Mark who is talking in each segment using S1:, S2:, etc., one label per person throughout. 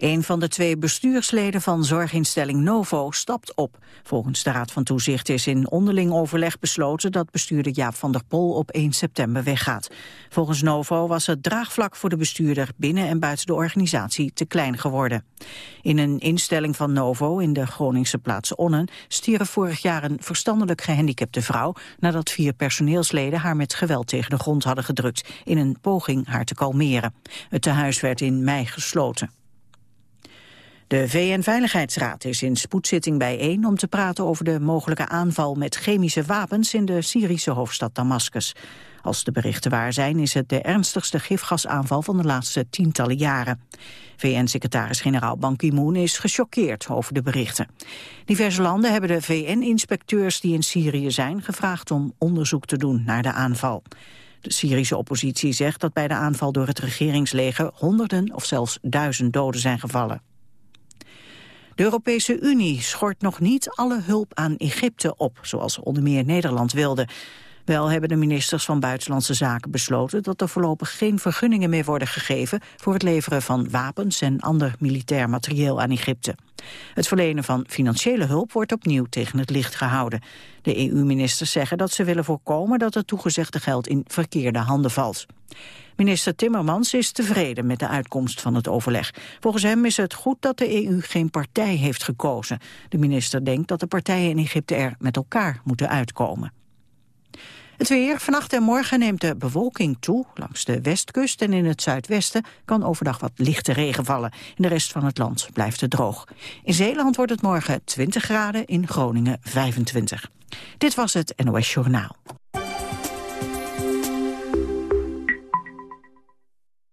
S1: Een van de twee bestuursleden van zorginstelling Novo stapt op. Volgens de Raad van Toezicht is in onderling overleg besloten... dat bestuurder Jaap van der Pol op 1 september weggaat. Volgens Novo was het draagvlak voor de bestuurder... binnen en buiten de organisatie te klein geworden. In een instelling van Novo in de Groningse plaats Onnen... stierf vorig jaar een verstandelijk gehandicapte vrouw... nadat vier personeelsleden haar met geweld tegen de grond hadden gedrukt... in een poging haar te kalmeren. Het tehuis werd in mei gesloten. De VN-veiligheidsraad is in spoedzitting bijeen om te praten over de mogelijke aanval met chemische wapens in de Syrische hoofdstad Damascus. Als de berichten waar zijn is het de ernstigste gifgasaanval van de laatste tientallen jaren. VN-secretaris-generaal Ban Ki-moon is gechoqueerd over de berichten. Diverse landen hebben de VN-inspecteurs die in Syrië zijn gevraagd om onderzoek te doen naar de aanval. De Syrische oppositie zegt dat bij de aanval door het regeringsleger honderden of zelfs duizend doden zijn gevallen. De Europese Unie schort nog niet alle hulp aan Egypte op, zoals onder meer Nederland wilde. Wel hebben de ministers van Buitenlandse Zaken besloten dat er voorlopig geen vergunningen meer worden gegeven voor het leveren van wapens en ander militair materieel aan Egypte. Het verlenen van financiële hulp wordt opnieuw tegen het licht gehouden. De EU-ministers zeggen dat ze willen voorkomen dat het toegezegde geld in verkeerde handen valt. Minister Timmermans is tevreden met de uitkomst van het overleg. Volgens hem is het goed dat de EU geen partij heeft gekozen. De minister denkt dat de partijen in Egypte er met elkaar moeten uitkomen. Het weer. Vannacht en morgen neemt de bewolking toe. Langs de westkust en in het zuidwesten kan overdag wat lichte regen vallen. In de rest van het land blijft het droog. In Zeeland wordt het morgen 20 graden, in Groningen 25. Dit was het NOS Journaal.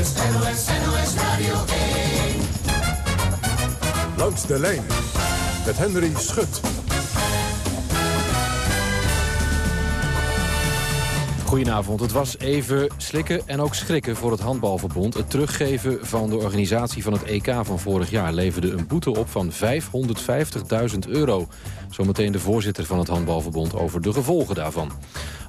S2: NOS, NOS, NOS Radio 1.
S3: Langs de lijn met Henry Schut.
S4: Goedenavond. Het was even slikken en ook schrikken voor het Handbalverbond. Het teruggeven van de organisatie van het EK van vorig jaar... leverde een boete op van 550.000 euro. Zometeen de voorzitter van het Handbalverbond over de gevolgen daarvan.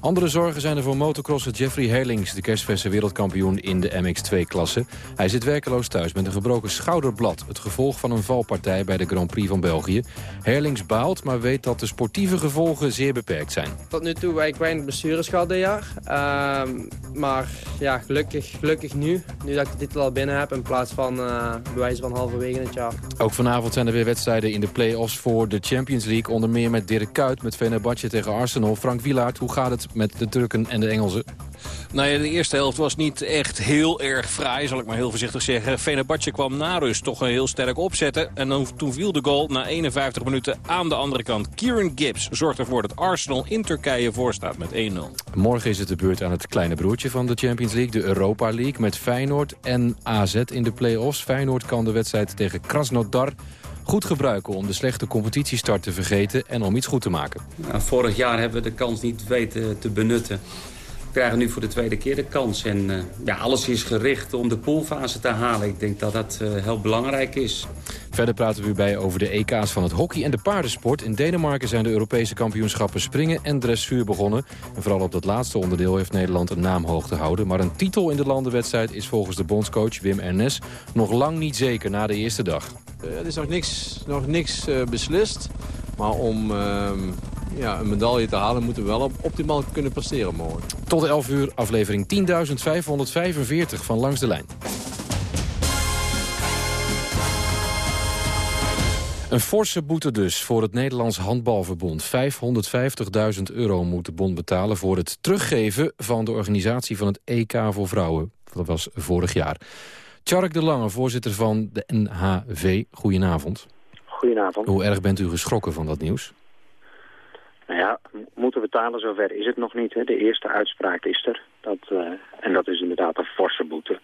S4: Andere zorgen zijn er voor motocrosser Jeffrey Herlings... de kerstverse wereldkampioen in de MX2-klasse. Hij zit werkeloos thuis met een gebroken schouderblad. Het gevolg van een valpartij bij de Grand Prix van België. Herlings baalt, maar weet dat de sportieve gevolgen zeer beperkt zijn.
S5: Tot nu toe heb ik weinig blessures gehad dit jaar. Ehm, maar ja, gelukkig, gelukkig nu. Nu dat ik de titel al binnen heb in plaats van uh, bewijzen van halverwege het jaar.
S4: Ook vanavond zijn er weer wedstrijden in de play-offs voor de Champions League. Onder meer met Dirk Kuyt, met Fenerbahce tegen Arsenal. Frank Wielaert, hoe gaat het met de Turken en de Engelsen?
S6: Nou ja, de eerste helft was niet echt heel erg fraai, zal ik maar heel voorzichtig zeggen. Fenerbahce kwam na rust toch een heel sterk opzetten. En dan, toen viel de goal na 51 minuten aan de andere kant. Kieran Gibbs zorgt ervoor dat Arsenal in Turkije voorstaat met 1-0.
S4: Morgen is het de beurt aan het kleine broertje van de Champions League, de Europa League... met Feyenoord en AZ in de play-offs. Feyenoord kan de wedstrijd tegen Krasnodar goed gebruiken om de slechte competitiestart te vergeten en om iets goed te maken.
S7: Nou, vorig jaar hebben we de kans niet weten te benutten. We krijgen nu voor de tweede keer de kans. En uh, ja, alles is gericht om de poolfase te halen. Ik denk dat dat uh, heel belangrijk is.
S4: Verder praten we u bij over de EK's van het hockey en de paardensport. In Denemarken zijn de Europese kampioenschappen springen en dressuur begonnen. En vooral op dat laatste onderdeel heeft Nederland een naam hoog te houden. Maar een titel in de landenwedstrijd is volgens de bondscoach Wim Ernest nog lang niet zeker na de eerste dag.
S8: Uh, er is nog niks, nog niks beslist. Maar om ehm, ja, een medaille te halen... moeten we wel op optimaal kunnen presteren morgen.
S4: Tot 11 uur, aflevering 10.545 van Langs de Lijn. Een forse boete dus voor het Nederlands Handbalverbond. 550.000 euro moet de bond betalen voor het teruggeven... van de organisatie van het EK voor Vrouwen. Dat was vorig jaar. Tjark de Lange, voorzitter van de NHV. Goedenavond.
S9: Goedenavond.
S4: Hoe erg bent u geschrokken van dat nieuws?
S9: Nou ja, moeten betalen, zover is het nog niet. Hè. De eerste uitspraak is er. Dat, uh, en dat is inderdaad een forse boete.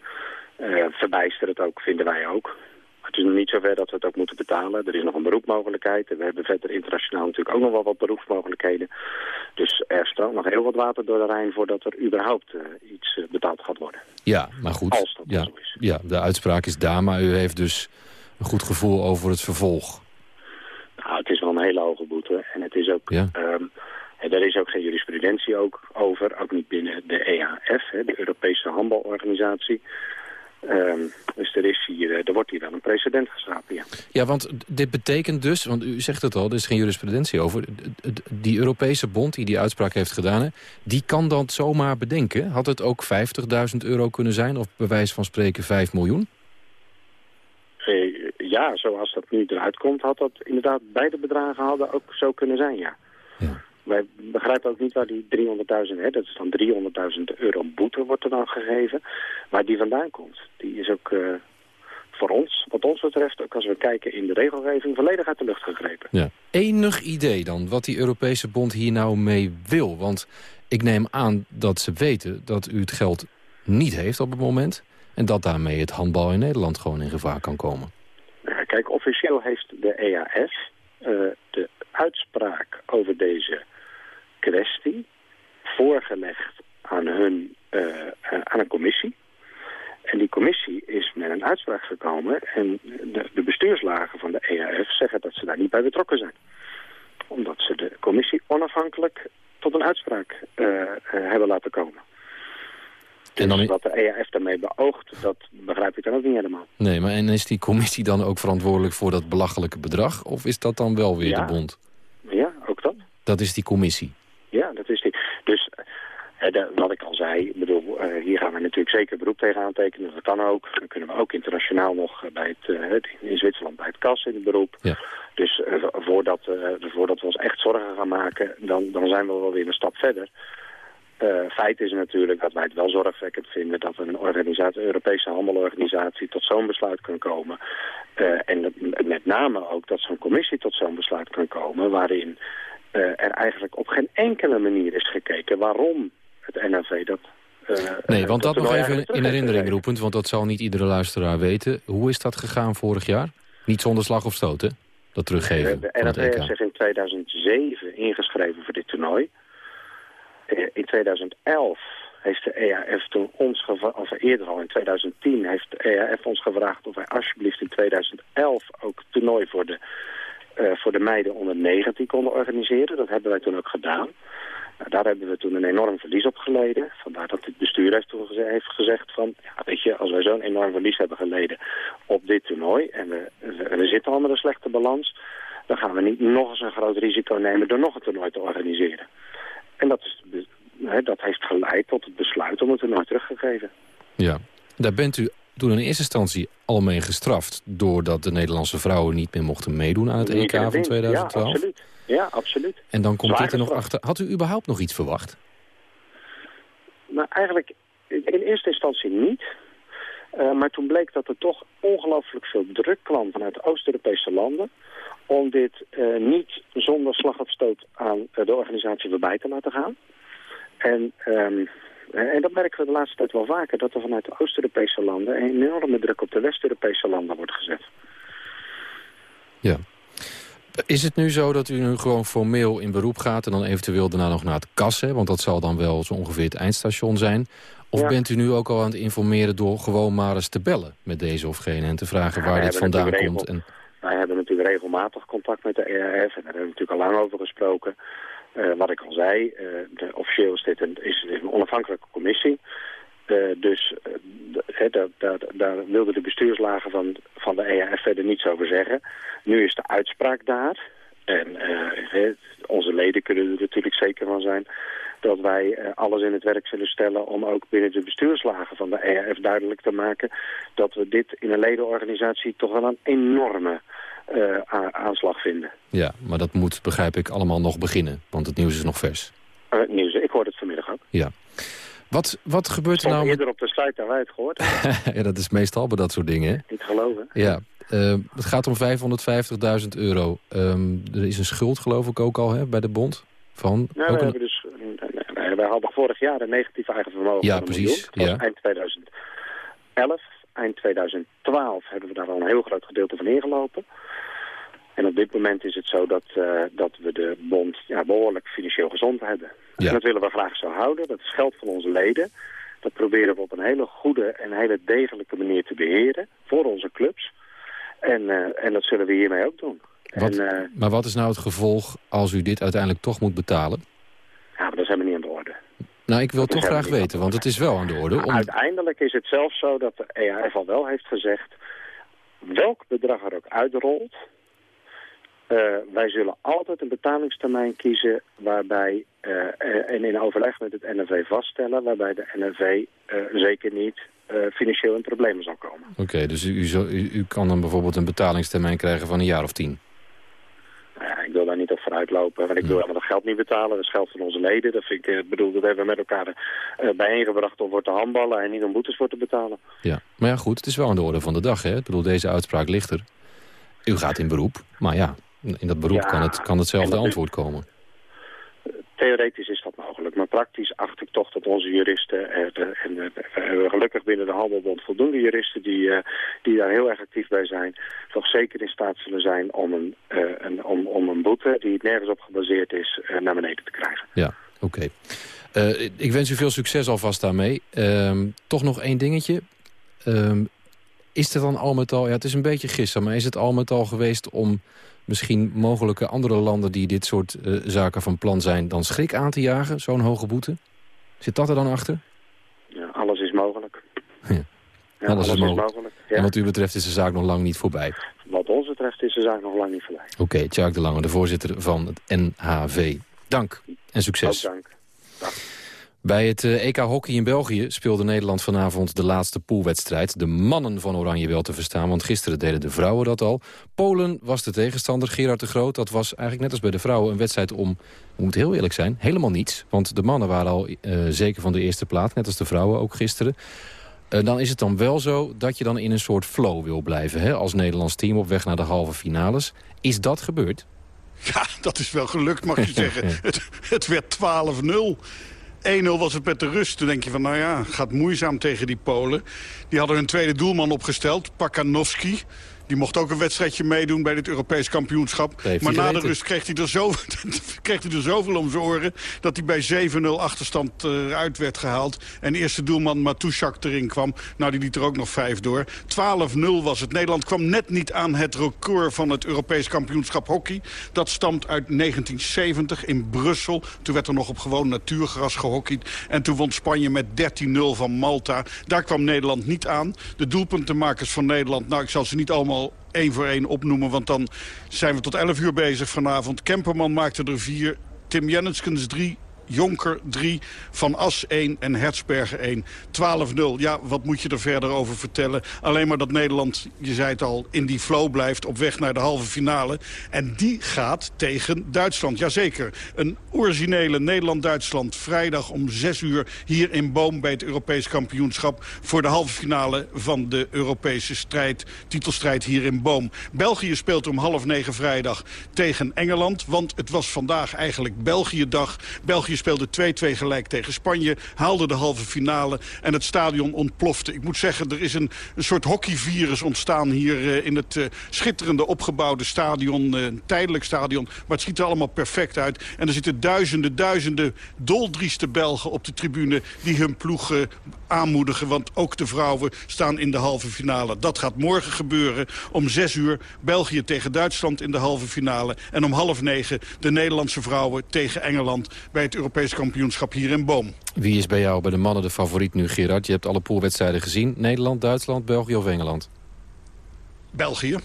S9: Uh, verbijster het ook, vinden wij ook. Het is nog niet zover dat we het ook moeten betalen. Er is nog een beroepmogelijkheid. We hebben verder internationaal natuurlijk ook nog wel wat beroepsmogelijkheden. Dus er stroomt nog heel wat water door de Rijn voordat er überhaupt uh, iets betaald gaat worden.
S4: Ja, maar goed.
S9: Als dat
S4: ja,
S9: zo is.
S4: Ja, de uitspraak is daar, maar u heeft dus een goed gevoel over het vervolg.
S9: Nou, het is wel een hele hoge boete. En het is ook...
S4: Ja.
S9: Um, er is ook geen jurisprudentie ook over, ook niet binnen de EAF, hè, de Europese Handbalorganisatie. Um, dus er, is hier, er wordt hier wel een precedent geschapen, ja.
S4: Ja, want dit betekent dus, want u zegt het al, er is geen jurisprudentie over. Die Europese bond die die uitspraak heeft gedaan, die kan dat zomaar bedenken. Had het ook 50.000 euro kunnen zijn, of bij wijze van spreken 5 miljoen?
S9: Ja, zoals dat nu eruit komt, had dat inderdaad beide bedragen hadden ook zo kunnen zijn, ja.
S4: ja.
S9: Wij begrijpen ook niet waar die 300.000, dat is dan 300.000 euro boete wordt er dan gegeven, waar die vandaan komt. Die is ook uh, voor ons, wat ons betreft, ook als we kijken in de regelgeving, volledig uit de lucht gegrepen.
S4: Ja. Enig idee dan wat die Europese bond hier nou mee wil? Want ik neem aan dat ze weten dat u het geld niet heeft op het moment... en dat daarmee het handbal in Nederland gewoon in gevaar kan komen.
S9: Kijk, officieel heeft de EAF uh, de uitspraak over deze kwestie voorgelegd aan, hun, uh, aan een commissie. En die commissie is met een uitspraak gekomen en de, de bestuurslagen van de EAF zeggen dat ze daar niet bij betrokken zijn. Omdat ze de commissie onafhankelijk tot een uitspraak hebben laten komen. Dus
S4: en dan...
S9: wat de EAF daarmee beoogt, dat begrijp ik dan ook niet helemaal.
S4: Nee, maar en is die commissie dan ook verantwoordelijk voor dat belachelijke bedrag? Of is dat dan wel weer
S9: ja.
S4: de bond?
S9: Ja, ook dat.
S4: Dat is die commissie?
S9: Ja, dat is die. Dus de, wat ik al zei, bedoel, uh, hier gaan we natuurlijk zeker beroep tegen aantekenen. Dat kan ook. Dan kunnen we ook internationaal nog bij het, in Zwitserland bij het KAS in het beroep.
S4: Ja.
S9: Dus voordat, voordat we ons echt zorgen gaan maken, dan, dan zijn we wel weer een stap verder. Uh, feit is natuurlijk dat wij het wel zorgwekkend vinden dat een organisatie, een Europese handelorganisatie tot zo'n besluit kan komen. Uh, en met name ook dat zo'n commissie tot zo'n besluit kan komen waarin uh, er eigenlijk op geen enkele manier is gekeken waarom het NAV dat...
S4: nee, want dat nog even in herinnering roepend, want dat zal niet iedere luisteraar weten. Hoe is dat gegaan vorig jaar? Niet zonder slag of stoot, hè? Dat teruggeven
S9: De NAV heeft zich in 2007 ingeschreven voor dit toernooi. In 2011 heeft de EAF toen ons gevraagd, of eerder al in 2010 heeft de EAF ons gevraagd of wij alsjeblieft in 2011 ook toernooi voor de, uh, voor de meiden onder 19 konden organiseren. Dat hebben wij toen ook gedaan. Nou, daar hebben we toen een enorm verlies op geleden. Vandaar dat het bestuur heeft toen geze heeft gezegd van, ja, weet je, als wij zo'n enorm verlies hebben geleden op dit toernooi en we, we, we zitten al met een slechte balans, dan gaan we niet nog eens een groot risico nemen door nog een toernooi te organiseren. En dat, is, he, dat heeft geleid tot het besluit om het toernooi teruggegeven.
S4: Ja, daar bent u toen in eerste instantie al mee gestraft... doordat de Nederlandse vrouwen niet meer mochten meedoen aan het EK van 2012?
S9: Ja, absoluut. Ja, absoluut.
S4: En dan komt
S9: Zwaar
S4: dit er nog achter. Had u überhaupt nog iets verwacht?
S9: Nou, eigenlijk in eerste instantie niet. Uh, maar toen bleek dat er toch ongelooflijk veel druk kwam vanuit Oost-Europese landen... om dit uh, niet zonder slag of stoot aan uh, de organisatie voorbij te laten gaan. En, um, en dat merken we de laatste tijd wel vaker... dat er vanuit de Oost-Europese landen een enorme druk op de West-Europese landen wordt gezet.
S4: Ja. Is het nu zo dat u nu gewoon formeel in beroep gaat... en dan eventueel daarna nog naar het kassen? Want dat zal dan wel zo ongeveer het eindstation zijn. Of
S9: Ja.
S4: bent u nu ook al aan het informeren door gewoon maar eens te bellen met deze of gene... en te vragen waar dit vandaan komt? En...
S9: Wij hebben natuurlijk regelmatig contact met de ERF en daar hebben we natuurlijk al lang over gesproken. Uh, wat ik al zei, uh, de, officieel is dit een, is een onafhankelijke commissie. Uh, dus daar, daar, daar wilden de bestuurslagen van, van de ERF verder niets over zeggen. Nu is de uitspraak daar. En he, onze leden kunnen er natuurlijk zeker van zijn dat wij uh, alles in het werk zullen stellen om ook binnen de bestuurslagen van de ERF duidelijk te maken dat we dit in een ledenorganisatie toch wel een enorme aanslag vinden.
S4: Ja, maar dat moet, begrijp ik, allemaal nog beginnen. Want het nieuws is nog vers.
S9: het nieuws, ik hoorde het vanmiddag ook.
S4: Ja. Wat, wat gebeurt er nou...
S9: Met... eerder op de site dan wij het gehoord
S4: Ja, dat is meestal bij dat soort dingen, hè?
S9: Niet geloven.
S4: Ja. Uh, het gaat om 550.000 euro. Um, er is een schuld, geloof ik, ook al hè, bij de bond. Van,
S9: ja, we, hebben dus, nee, wij hadden vorig jaar een negatief eigen vermogen
S4: ja, precies.
S9: Miljoen.
S4: Ja.
S9: eind 2011. Eind 2012 hebben we daar al een heel groot gedeelte van ingelopen. En op dit moment is het zo dat, uh, dat we de bond ja, behoorlijk financieel gezond hebben. Ja. En dat willen we graag zo houden. Dat is geld van onze leden. Dat proberen we op een hele goede en hele degelijke manier te beheren voor onze clubs. En, uh, en dat zullen we hiermee ook doen.
S4: Wat,
S9: en, uh,
S4: maar wat is nou het gevolg als u dit uiteindelijk toch moet betalen?
S9: Ja, maar dat is helemaal niet aan.
S4: Nou, ik wil dat toch graag weten, want het is wel aan de orde.
S9: Om... Uiteindelijk is het zelfs zo dat de EAF al wel heeft gezegd... welk bedrag er ook uitrolt... Uh, wij zullen altijd een betalingstermijn kiezen waarbij, uh, en in overleg met het NRV vaststellen, waarbij de NRV uh, zeker niet financieel in problemen zal komen.
S4: Oké, okay, dus u, u, u, kan dan bijvoorbeeld een betalingstermijn krijgen van een jaar of tien?
S9: Nou ik wil daar niet op vooruit lopen, want ik wil helemaal dat geld niet betalen. Dat is geld van onze leden. Dat vind ik, bedoel, dat hebben we met elkaar bijeengebracht om voor te handballen en niet om boetes voor te betalen.
S4: Ja, maar ja goed, het is wel aan de orde van de dag. Hè? Ik bedoel, deze uitspraak ligt er. U gaat in beroep, maar ja, in dat beroep ja, kan, het, kan hetzelfde antwoord komen.
S9: Theoretisch is dat mogelijk, maar praktisch acht ik toch dat onze juristen... en we hebben gelukkig binnen de Handelbond voldoende juristen die, die daar heel erg actief bij zijn... toch zeker in staat zullen zijn om een, een, om, om een boete die nergens op gebaseerd is naar beneden te krijgen.
S4: Ja, oké. Ik wens u veel succes alvast daarmee. toch nog één dingetje. is het dan al met al... Ja, het is een beetje gissen, maar is het al met al geweest om misschien mogelijke andere landen die dit soort uh, zaken van plan zijn... dan schrik aan te jagen, zo'n hoge boete? Zit dat er dan achter?
S9: Ja, alles is mogelijk.
S4: Ja. Ja, alles, alles, is mogelijk. Is mogelijk. Ja. En wat u betreft is de zaak nog lang niet voorbij.
S9: Wat ons betreft is de zaak nog lang niet voorbij.
S4: Oké, okay, Tjaak de Lange, de voorzitter van het NHV. Dank en succes.
S9: Ook dank. Dag.
S4: Bij het EK Hockey in België speelde Nederland vanavond de laatste poolwedstrijd. De mannen van Oranje wel te verstaan, want gisteren deden de vrouwen dat al. Polen was de tegenstander, Gerard de Groot. Dat was eigenlijk net als bij de vrouwen een wedstrijd om, we moeten heel eerlijk zijn, helemaal niets. Want de mannen waren al uh, zeker van de eerste plaats, net als de vrouwen ook gisteren. Uh, dan is het dan wel zo dat je dan in een soort flow wil blijven, hè, als Nederlands team op weg naar de halve finales. Is dat gebeurd?
S10: Ja, dat is wel gelukt, mag je zeggen. Het, het werd 12-0. 1-0 was het met de rust. Toen denk je van, nou ja, gaat moeizaam tegen die Polen. Die hadden hun tweede doelman opgesteld, Pakanowski. Die mocht ook een wedstrijdje meedoen bij dit Europees kampioenschap. Maar na de rust kreeg hij, er zo, kreeg hij er zoveel om zijn oren... dat hij bij 7-0 achterstand uh, uit werd gehaald. En eerste doelman Matushak erin kwam. Nou, die liet er ook nog vijf door. 12-0 was het. Nederland kwam net niet aan het record van het Europees kampioenschap hockey. Dat stamt uit 1970 in Brussel. Toen werd er nog op gewoon natuurgras gehockeyd. En toen won Spanje met 13-0 van Malta. Daar kwam Nederland niet aan. De doelpuntenmakers van Nederland, nou, ik zal ze niet allemaal één voor één opnoemen. Want dan zijn we tot 11 uur bezig vanavond. Kemperman maakte er vier. Tim Jenniskens drie. Jonker 3, Van As 1 en Hertzberger 1. 12-0. Ja, wat moet je er verder over vertellen? Alleen maar dat Nederland, je zei het al, in die flow blijft op weg naar de halve finale. En die gaat tegen Duitsland. Jazeker, een originele Nederland-Duitsland. Vrijdag om 6 uur hier in Boom bij het Europees kampioenschap... voor de halve finale van de Europese strijd, titelstrijd hier in Boom. België speelt om half negen vrijdag tegen Engeland. Want het was vandaag eigenlijk België-dag. België speelde 2-2 gelijk tegen Spanje. Haalde de halve finale en het stadion ontplofte. Ik moet zeggen, er is een, soort hockeyvirus ontstaan hier uh, in het uh, schitterende opgebouwde stadion. Uh, een tijdelijk stadion, maar het ziet er allemaal perfect uit. En er zitten duizenden, duizenden doldrieste Belgen op de tribune... die hun ploeg aanmoedigen, want ook de vrouwen staan in de halve finale. Dat gaat morgen gebeuren. Om 6 uur België tegen Duitsland in de halve finale. En om half negen de Nederlandse vrouwen tegen Engeland... bij het Europees kampioenschap hier in Boom.
S4: Wie is bij jou bij de mannen de favoriet nu, Gerard? Je hebt alle poolwedstrijden gezien. Nederland, Duitsland, België of Engeland?
S10: België.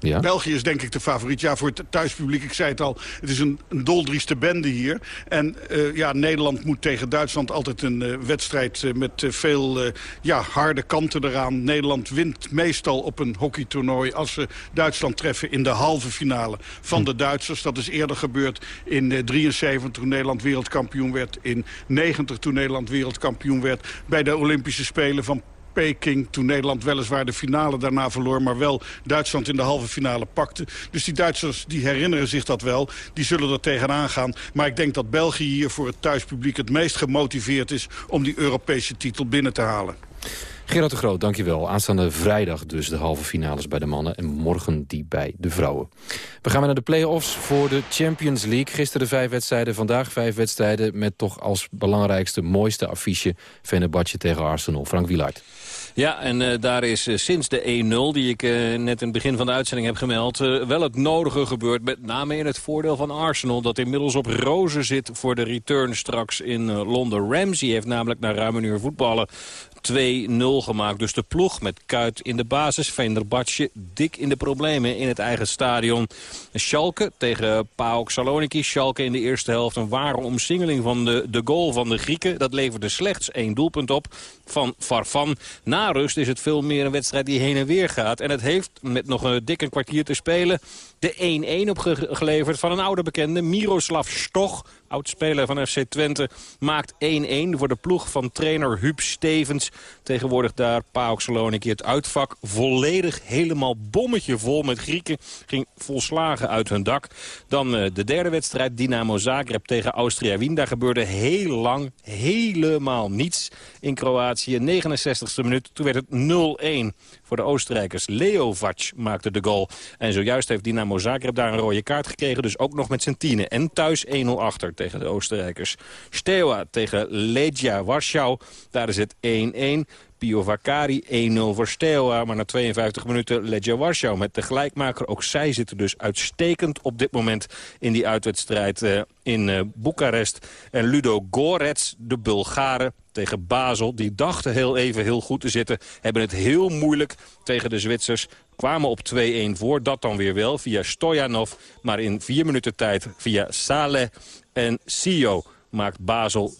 S4: Ja?
S10: België is denk ik de favoriet. Ja, voor het thuispubliek, ik zei het al, het is een, een doldrieste bende hier. En uh, ja, Nederland moet tegen Duitsland altijd een uh, wedstrijd uh, met veel ja, harde kanten eraan. Nederland wint meestal op een hockeytoernooi als ze Duitsland treffen in de halve finale van de Duitsers. Dat is eerder gebeurd in 73 toen Nederland wereldkampioen werd. In 90 toen Nederland wereldkampioen werd. Bij de Olympische Spelen van Peking. Toen Nederland weliswaar de finale daarna verloor... maar wel Duitsland in de halve finale pakte. Dus die Duitsers die herinneren zich dat wel. Die zullen er tegenaan gaan. Maar ik denk dat België hier voor het thuispubliek... het meest gemotiveerd is om die Europese titel binnen te halen.
S4: Gerard de Groot, dankjewel. Aanstaande vrijdag dus de halve finales bij de mannen... en morgen die bij de vrouwen. We gaan weer naar de play-offs voor de Champions League. Gisteren vijf wedstrijden, vandaag vijf wedstrijden... met toch als belangrijkste, mooiste affiche... Fenerbahce tegen Arsenal. Frank Wielaert.
S6: Ja, en uh, daar is uh, sinds de 1-0 die ik uh, net in het begin van de uitzending heb gemeld... wel het nodige gebeurd, met name in het voordeel van Arsenal... dat inmiddels op rozen zit voor de return straks in Londen. Ramsey heeft namelijk na ruim een uur voetballen 2-0 gemaakt. Dus de ploeg met Kuit in de basis. Venerbatje dik in de problemen in het eigen stadion. Schalke tegen PAOK Saloniki. Schalke in de eerste helft een ware omsingeling van de, de goal van de Grieken. Dat leverde slechts één doelpunt op van Farfan. Na rust is het veel meer een wedstrijd die heen en weer gaat. En het heeft met nog een dikke kwartier te spelen de 1-1 opgeleverd van een oude bekende. Miroslav Stoch, oud-speler van FC Twente, maakt 1-1 voor de ploeg van trainer Huub Stevens. Tegenwoordig daar PAOK Saloniki het uitvak volledig helemaal bommetje vol met Grieken. Ging volslagen uit hun dak. Dan uh, de derde wedstrijd, Dynamo Zagreb tegen Austria Wien. Daar gebeurde heel lang helemaal niets in Kroatië. 69e minuut, toen werd het 0-1 voor de Oostenrijkers. Leovac maakte de goal. En zojuist heeft Dynamo Zagreb daar een rode kaart gekregen. Dus ook nog met zijn tienen. En thuis 1-0 achter tegen de Oostenrijkers. Steaua tegen Legia Warschau. Daar is het 1-1. Pio Vakari 1-0 voor Steaua. Maar na 52 minuten Legia Warschau met de gelijkmaker. Ook zij zitten dus uitstekend op dit moment in die uitwedstrijd uh, in uh, Boekarest. En Ludo Gorets, de Bulgaren, tegen Basel. Die dachten heel even heel goed te zitten. Hebben het heel moeilijk tegen de Zwitsers. Kwamen op 2-1 voor. Dat dan weer wel via Stojanov. Maar in vier minuten tijd via Saleh en Sio maakt Basel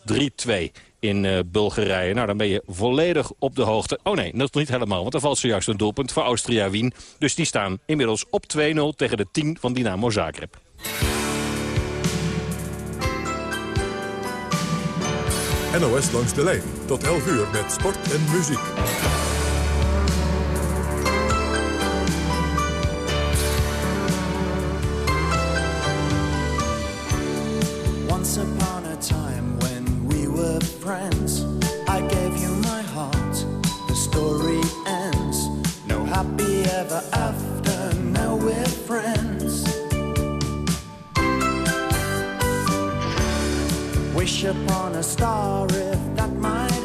S6: 3-2 in uh, Bulgarije. Nou, dan ben je volledig op de hoogte. Oh nee, dat niet helemaal, want er valt zojuist een doelpunt voor Austria-Wien. Dus die staan inmiddels op 2-0 tegen de 10 van Dynamo Zagreb.
S3: NOS langs de lijn. Tot 11 uur met sport en muziek.
S11: Friends, I gave you my heart. The story ends. No happy ever after. Now we're friends. Wish upon a star if that might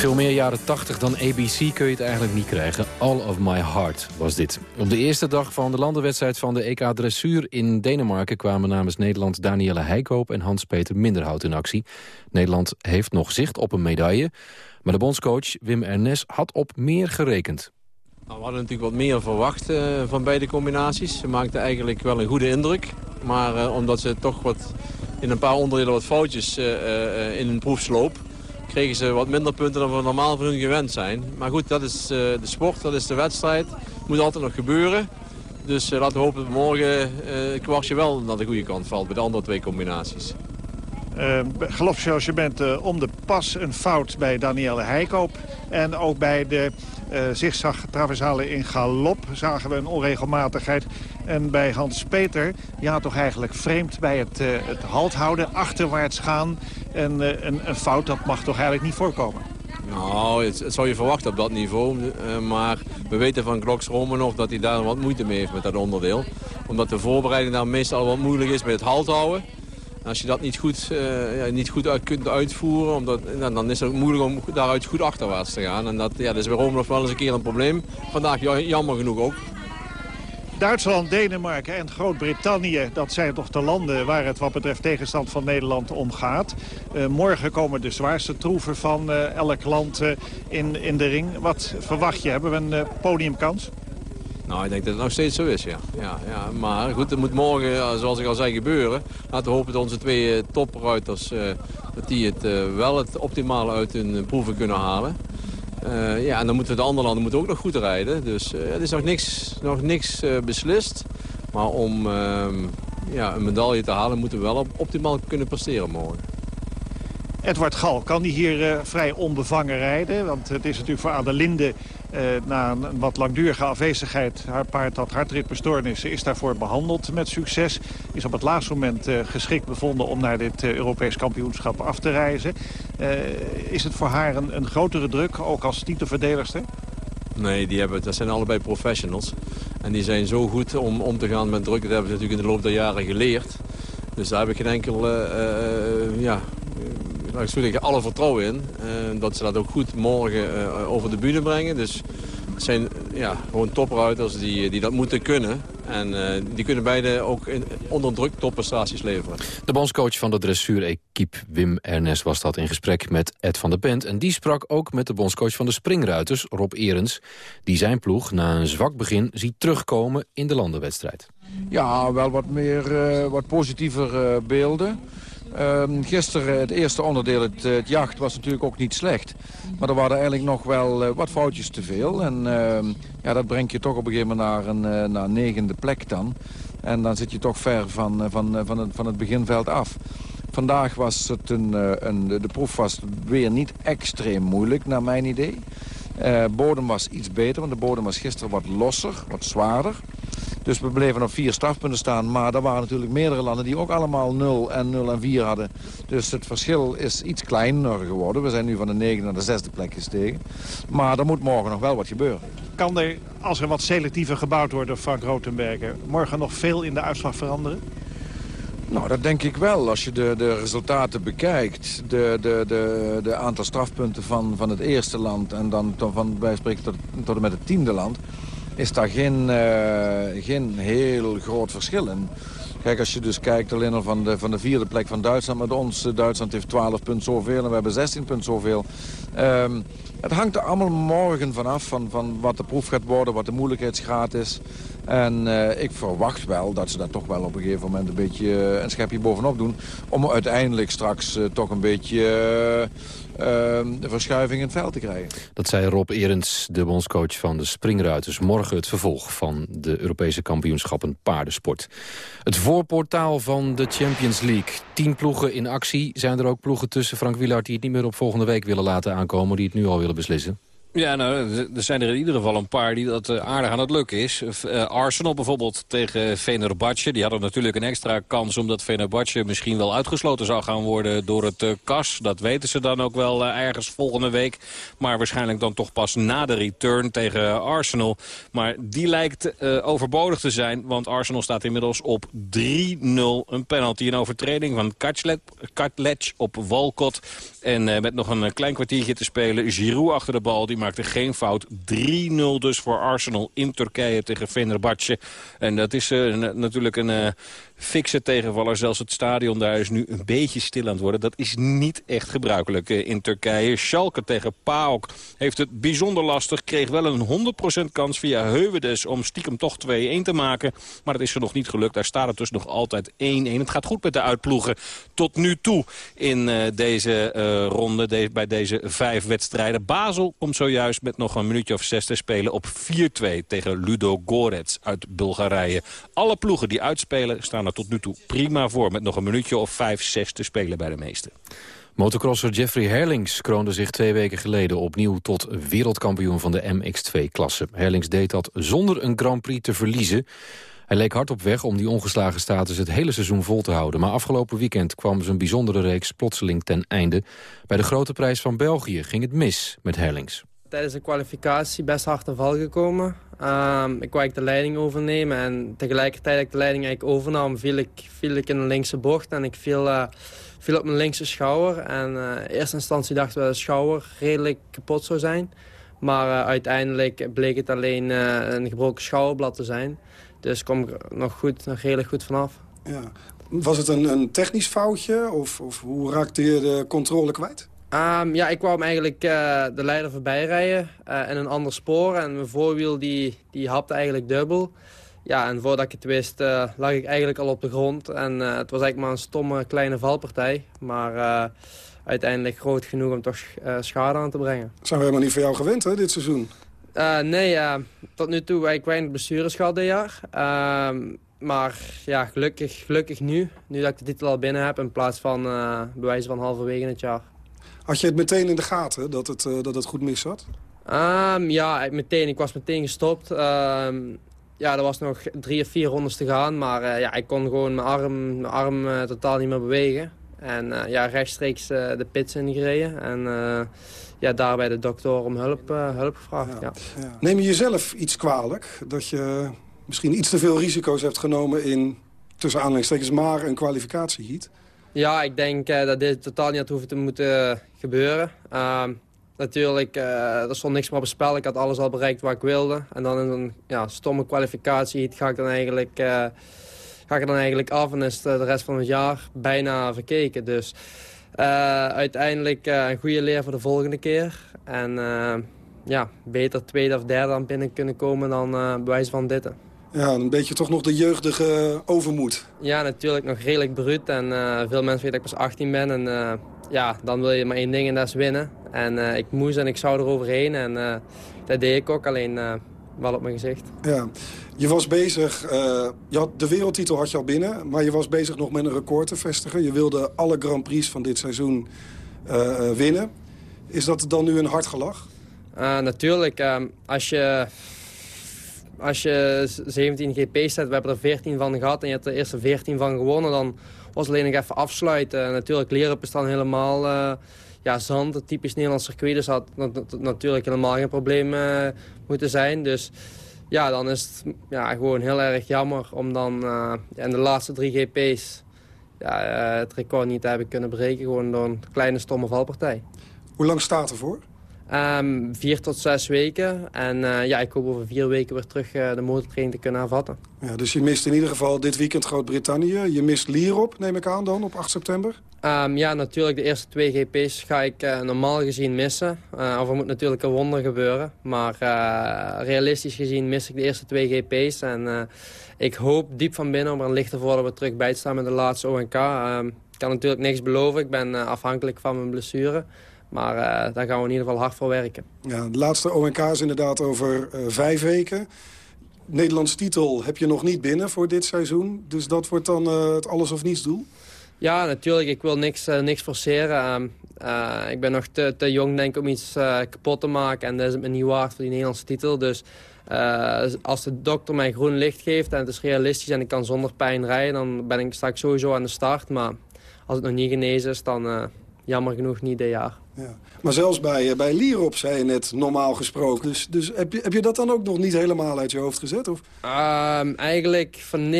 S4: Veel meer jaren 80 dan ABC kun je het eigenlijk niet krijgen. All of my heart was dit. Op de eerste dag van de landenwedstrijd van de EK Dressuur in Denemarken... kwamen namens Nederland Danielle Heikoop en Hans-Peter Minderhout in actie. Nederland heeft nog zicht op een medaille. Maar de bondscoach Wim Ernest had op meer gerekend.
S8: Nou, we hadden natuurlijk wat meer verwacht uh, van beide combinaties. Ze maakten eigenlijk wel een goede indruk. Maar uh, omdat ze toch wat in een paar onderdelen wat foutjes uh, in hun proefsloop kregen ze wat minder punten dan we normaal van hun gewend zijn. Maar goed, dat is uh, de sport, dat is de wedstrijd. moet altijd nog gebeuren. Dus uh, laten we hopen dat morgen het kwartje wel naar de goede kant valt bij de andere twee combinaties.
S12: Uh, bent uh, om de pas een fout bij Danielle Heikoop. En ook bij de uh, zigzag traversale in galop zagen we een onregelmatigheid. En bij Hans-Peter, ja toch eigenlijk vreemd bij het, uh, het halt houden, achterwaarts gaan. En een, een fout, dat mag toch eigenlijk niet voorkomen?
S8: Nou, het, het zou je verwachten op dat niveau. maar we weten van Kloks Romanov dat hij daar wat moeite mee heeft met dat onderdeel. Omdat de voorbereiding daar meestal wat moeilijk is met het halt houden. Als je dat niet goed, uh, ja, niet goed kunt uitvoeren, omdat, dan, is het moeilijk om daaruit goed achterwaarts te gaan. En dat, ja, dat is bij Rome nog wel eens een keer een probleem. Vandaag jammer genoeg ook.
S12: Duitsland, Denemarken en Groot-Brittannië, dat zijn toch de landen waar het wat betreft tegenstand van Nederland om gaat. Uh, morgen komen de zwaarste troeven van uh, elk land in, in de ring. Wat verwacht je? Hebben we een podiumkans?
S8: Nou, ik denk dat het nog steeds zo is, ja. ja, ja. Maar goed, het moet morgen, zoals ik al zei, gebeuren. Laten we hopen dat onze twee uh, topruiters uh, dat die het, wel het optimale uit hun proeven kunnen halen. ja, en dan moeten de andere landen moeten ook nog goed rijden. Dus het is nog niks, nog niks beslist. Maar om ehm, ja, een medaille te halen moeten we wel op, optimaal kunnen presteren morgen.
S12: Edward Gal, kan die hier vrij onbevangen rijden? Want het is natuurlijk voor Adelinde uh, na een wat langdurige afwezigheid, haar paard had hartritmestoornissen, is daarvoor behandeld met succes. Is op het laatste moment uh, geschikt bevonden om naar dit uh, Europees kampioenschap af te reizen. is het voor haar een, een grotere druk, ook als titelverdedigster?
S8: Nee, die hebben, dat zijn allebei professionals. En die zijn zo goed om om te gaan met druk. Dat hebben ze natuurlijk in de loop der jaren geleerd. Dus daar heb ik geen enkel ja, nou, ik er alle vertrouwen in. Uh, dat ze dat ook goed morgen uh, over de bühne brengen. Dus het zijn ja, gewoon topruiters die, die dat moeten kunnen. En uh, die kunnen beide ook in, onder druk topprestaties leveren.
S4: De bondscoach van de dressuur-equipe Wim Ernest was dat in gesprek met Ed van der Pent. En die sprak ook met de bondscoach van de springruiters, Rob Erens. Die zijn ploeg na een zwak begin ziet terugkomen in de landenwedstrijd.
S13: Ja, wel wat meer, wat positiever beelden. Um, gisteren het eerste onderdeel, het, het, jacht, was natuurlijk ook niet slecht. Maar er waren eigenlijk nog wel uh, wat foutjes te veel. En uh, ja, dat brengt je toch op een gegeven moment naar een, uh, naar negende plek dan. En dan zit je toch ver van, van, van, het, van het beginveld af. Vandaag was het een, een, de proef was weer niet extreem moeilijk, naar mijn idee. Bodem was iets beter, want de bodem was gisteren wat losser, wat zwaarder. Dus we bleven op vier strafpunten staan. Maar er waren natuurlijk meerdere landen die ook allemaal 0 en 0 en 4 hadden. Dus het verschil is iets kleiner geworden. We zijn nu van de negende naar de zesde plek gestegen. Maar er moet morgen nog wel wat gebeuren.
S12: Kan er, als er wat selectiever gebouwd wordt door Frank Rotenberger... morgen nog veel in de uitslag veranderen?
S13: Nou, dat denk ik wel. Als je de, de resultaten bekijkt, de, de, de, de aantal strafpunten van, van het eerste land... en dan van, wij spreken tot, tot en met het tiende land is daar geen, uh, geen heel groot verschil in. Kijk, als je dus kijkt alleen al van de, van de vierde plek van Duitsland met ons. Duitsland heeft 12 punt zoveel en we hebben 16 punt zoveel. Um, het hangt er allemaal morgen vanaf van, van wat de proef gaat worden, wat de moeilijkheidsgraad is. En uh, ik verwacht wel dat ze daar toch wel op een gegeven moment een beetje uh, een schepje bovenop doen. Om uiteindelijk straks uh, toch een beetje de verschuiving in het veld te krijgen.
S4: Dat zei Rob Erens, de bondscoach van de springruiters. Morgen het vervolg van de Europese kampioenschappen paardensport. Het voorportaal van de Champions League. Tien ploegen in actie. Zijn er ook ploegen tussen Frank Wielaert die het niet meer op volgende week willen laten aankomen... die het nu al willen beslissen?
S6: Ja, nou, er zijn er in ieder geval een paar die dat eh, aardig aan het lukken is. Uh, Arsenal bijvoorbeeld tegen Fenerbahce. Die hadden natuurlijk een extra kans omdat Fenerbahce misschien wel uitgesloten zou gaan worden door het kas. Dat weten ze dan ook wel ergens volgende week. Maar waarschijnlijk dan toch pas na de return tegen Arsenal. Maar die lijkt overbodig te zijn, want Arsenal staat inmiddels op 3-0. Een penalty, een overtreding van Katlec op Walcott. En met nog een klein kwartiertje te spelen, Giroud achter de bal... Die maakte geen fout. 3-0 dus voor Arsenal in Turkije tegen Fenerbahce. En dat is uh, natuurlijk een fikse tegenvaller. Zelfs het stadion daar is nu een beetje stil aan het worden. Dat is niet echt gebruikelijk uh, in Turkije. Schalke tegen PAOK heeft het bijzonder lastig. Kreeg wel een 100% kans via Heuwedes om stiekem toch 2-1 te maken. Maar dat is er nog niet gelukt. Daar staat het dus nog altijd 1-1. Het gaat goed met de uitploegen tot nu toe in deze ronde. De bij deze vijf wedstrijden. Basel komt zo zojuist met nog een minuutje of zes te spelen op 4-2 tegen Ludo Gorets uit Bulgarije. Alle ploegen die uitspelen staan er tot nu toe prima voor met nog een minuutje of vijf, zes te spelen bij de meeste.
S4: Motocrosser Jeffrey Herlings kroonde zich twee weken geleden opnieuw tot wereldkampioen van de MX2-klasse. Herlings deed dat zonder een Grand Prix te verliezen. Hij leek hard op weg om die ongeslagen status het hele seizoen vol te houden. Maar afgelopen weekend kwam zijn bijzondere reeks plotseling ten einde. Bij de grote prijs van België ging het mis met Herlings
S5: tijdens de kwalificatie best hard te val gekomen. Um, ik wou de leiding overnemen en tegelijkertijd dat ik de leiding eigenlijk overnam viel ik, viel ik in een linkse bocht en ik viel, uh, viel op mijn linkse schouder. En in eerste instantie dachten we dat de schouder redelijk kapot zou zijn. Maar uh, uiteindelijk bleek het alleen een gebroken schouderblad te zijn. Dus kom ik nog, goed, nog redelijk goed vanaf.
S14: Ja. Was het een, een technisch foutje of, of hoe raakte je de controle kwijt?
S5: Um, ja, ik kwam eigenlijk uh, de leider voorbij rijden uh, in een ander spoor. En mijn voorwiel die, die hapte eigenlijk dubbel. Ja, en voordat ik het wist uh, lag ik eigenlijk al op de grond. En het was eigenlijk maar een stomme kleine valpartij. Maar uiteindelijk groot genoeg om toch schade aan te brengen.
S14: Zijn we helemaal niet voor jou gewend, hè, dit seizoen?
S5: nee, tot nu toe ik weinig blessureschade dit jaar. Ehm, maar ja, gelukkig, gelukkig nu. Nu dat ik de titel al binnen heb in plaats van bewijzen van halverwege het jaar.
S14: Had je het meteen in de gaten dat het, uh, dat het goed mis zat?
S5: Um, ja, meteen. Ik was meteen gestopt. Um, ja, er was nog drie of vier rondes te gaan. Maar uh, ja, ik kon gewoon mijn arm, mijn arm uh, totaal niet meer bewegen. En ja, rechtstreeks de pits ingereden. En ja, daar bij de dokter om hulp, hulp gevraagd. Ja.
S14: Ja. Neem je jezelf iets kwalijk? Dat je misschien iets te veel risico's hebt genomen in, tussen aanleidingstekens, maar een kwalificatieheat?
S5: Ja, ik denk uh, dat dit totaal niet had hoeven te moeten gebeuren. Uh, natuurlijk, uh, er stond niks meer op het spel. Ik had alles al bereikt wat ik wilde. En dan in een ja, stomme kwalificatie ga ik dan eigenlijk, ga ik dan eigenlijk af en is de rest van het jaar bijna verkeken. Dus uiteindelijk een goede leer voor de volgende keer. En ja, beter tweede of derde aan binnen kunnen komen dan bewijs van dit.
S14: Ja, een beetje toch nog de jeugdige overmoed.
S5: Ja, natuurlijk nog redelijk bruut. En uh, veel mensen weten dat ik pas 18 ben. En uh, ja, dan wil je maar één ding en dat is winnen. En uh, ik moest en ik zou er overheen. En dat deed ik ook, alleen wel op mijn gezicht.
S14: Ja, je was bezig, je had, de wereldtitel had je al binnen. Maar je was bezig nog met een record te vestigen. Je wilde alle Grand Prix van dit seizoen winnen. Is dat dan nu een hard gelach?
S5: natuurlijk, als je als je 17 GP zet, we hebben er 14 van gehad en je hebt er eerste 14 van gewonnen, dan was het alleen nog even afsluiten. natuurlijk, Lerup is dan helemaal uh, ja, zand, het typisch Nederlands circuit, dus had natuurlijk helemaal geen probleem uh, moeten zijn. Dus ja, dan is het ja, gewoon heel erg jammer om dan in de laatste drie GP's ja, het record niet te hebben kunnen breken, gewoon door een kleine stomme valpartij.
S14: Hoe lang staat er voor?
S5: Um, vier tot zes weken. En uh, ja, ik hoop over vier weken weer terug uh, de motortraining te kunnen aanvatten.
S14: Ja, dus je mist in ieder geval dit weekend Groot-Brittannië. Je mist Lierop, neem ik aan dan, op 8 september?
S5: Um, ja, natuurlijk. De eerste twee GP's ga ik uh, normaal gezien missen. of er moet natuurlijk een wonder gebeuren. Maar realistisch gezien mis ik de eerste twee GP's. En ik hoop diep van binnen om er licht ervoor dat we terug bij te staan met de laatste ONK. Ik kan natuurlijk niks beloven. Ik ben afhankelijk van mijn blessure. Maar uh, daar gaan we in ieder geval hard voor werken.
S14: Ja, de laatste ONK is inderdaad over uh, vijf weken. Nederlands titel heb je nog niet binnen voor dit seizoen. Dus dat wordt dan uh, het alles of niets doel?
S5: Ja, natuurlijk. Ik wil niks, niks forceren. Ehm, Eh, ik ben nog te, te jong denk ik om iets eh, kapot te maken. En dat is het me niet waard voor die Nederlandse titel. Dus eh, als de dokter mij groen licht geeft en het is realistisch en ik kan zonder pijn rijden... dan ben ik, sta ik sowieso aan de start. Maar als het nog niet genezen is, dan jammer genoeg niet dit jaar.
S14: Ja. Maar zelfs bij, bij Lierop zei je net normaal gesproken. Dus, dus heb, je, heb je dat dan ook nog niet helemaal uit je hoofd gezet? Of?
S5: Um, eigenlijk van 99,9%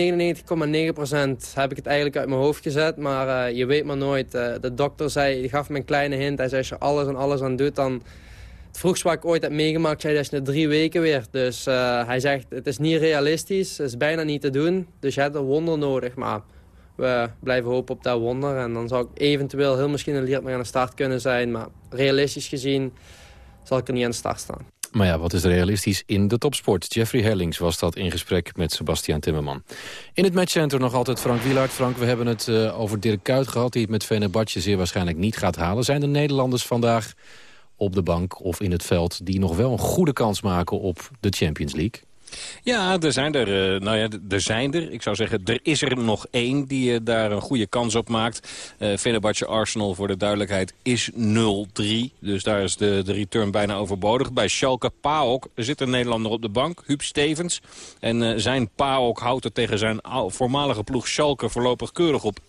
S5: heb ik het eigenlijk uit mijn hoofd gezet. Maar uh, je weet maar nooit. Uh, de dokter zei, die gaf me een kleine hint. Hij zei, als je alles en alles aan doet, dan... Het vroegste wat ik ooit heb meegemaakt, zei dat is na drie weken weer. Dus uh, hij zegt, het is niet realistisch, het is bijna niet te doen. Dus je hebt een wonder nodig, maar we blijven hopen op dat wonder. En dan zou ik eventueel heel misschien een leert aan de start kunnen zijn. Maar realistisch gezien zal ik er niet aan de start staan.
S4: Maar ja, wat is realistisch in de topsport? Jeffrey Herlings was dat in gesprek met Sebastian Timmerman. In het matchcenter nog altijd Frank Wielaert. Frank, we hebben het uh, over Dirk Kuyt gehad... die het met Fenerbahce zeer waarschijnlijk niet gaat halen. Zijn er Nederlanders vandaag op de bank of in het veld... die nog wel een goede kans maken op de Champions League?
S6: Ja, er zijn er. Uh, nou ja, er zijn er. Ik zou zeggen, er is er nog één die uh, daar een goede kans op maakt. Uh, Arsenal, voor de duidelijkheid, is 0-3. Dus daar is de, de return bijna overbodig. Bij Schalke Paok zit een Nederlander op de bank, Huub Stevens. En zijn Paok houdt het tegen zijn voormalige ploeg Schalke voorlopig keurig op 1-1.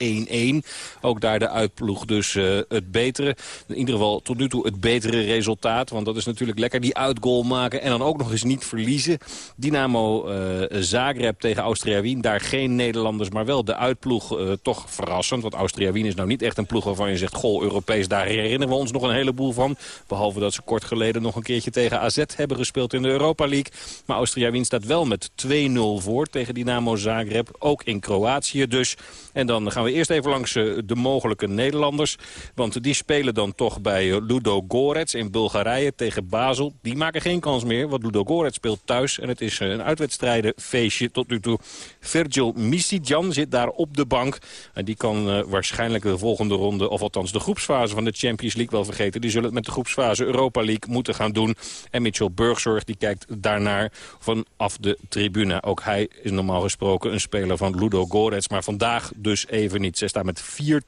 S6: Ook daar de uitploeg dus het betere. In ieder geval tot nu toe het betere resultaat. Want dat is natuurlijk lekker, die uitgoal maken en dan ook nog eens niet verliezen. Die Dynamo uh, Zagreb tegen Austria Wien. Daar geen Nederlanders, maar wel de uitploeg uh, toch verrassend. Want Austria Wien is nou niet echt een ploeg waarvan je zegt... goh, Europees, daar herinneren we ons nog een heleboel van. Behalve dat ze kort geleden nog een keertje tegen AZ hebben gespeeld in de Europa League. Maar Austria Wien staat wel met 2-0 voor tegen Dynamo Zagreb. Ook in Kroatië dus. En dan gaan we eerst even langs uh, de mogelijke Nederlanders. Want die spelen dan toch bij Ludo Gorets in Bulgarije tegen Basel. Die maken geen kans meer, want Ludo Gorets speelt thuis. En het is een uitwedstrijdenfeestje tot nu toe. Virgil Misidjan zit daar op de bank. En die kan uh, waarschijnlijk de volgende ronde, of althans de groepsfase van de Champions League wel vergeten. Die zullen het met de groepsfase Europa League moeten gaan doen. En Mitchell Burgzorg die kijkt daarnaar vanaf de tribune. Ook hij is normaal gesproken een speler van Ludo Gorets. Maar vandaag dus even niet. Ze staan met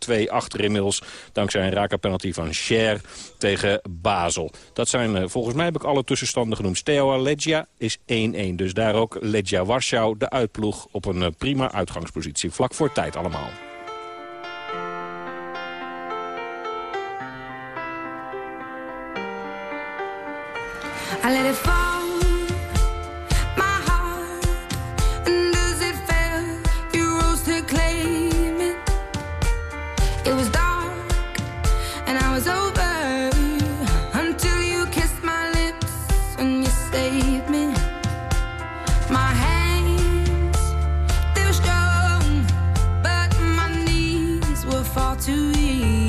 S6: 4-2 achter inmiddels. Dankzij een rake penalty van Cher tegen Basel. Dat zijn, uh, volgens mij heb ik alle tussenstanden genoemd. Steaua Legia is 1-1. Dus daar ook Legia Warschau, de uitploeg, op een uh, prima uitgangspositie. Vlak voor tijd allemaal.
S15: I. me.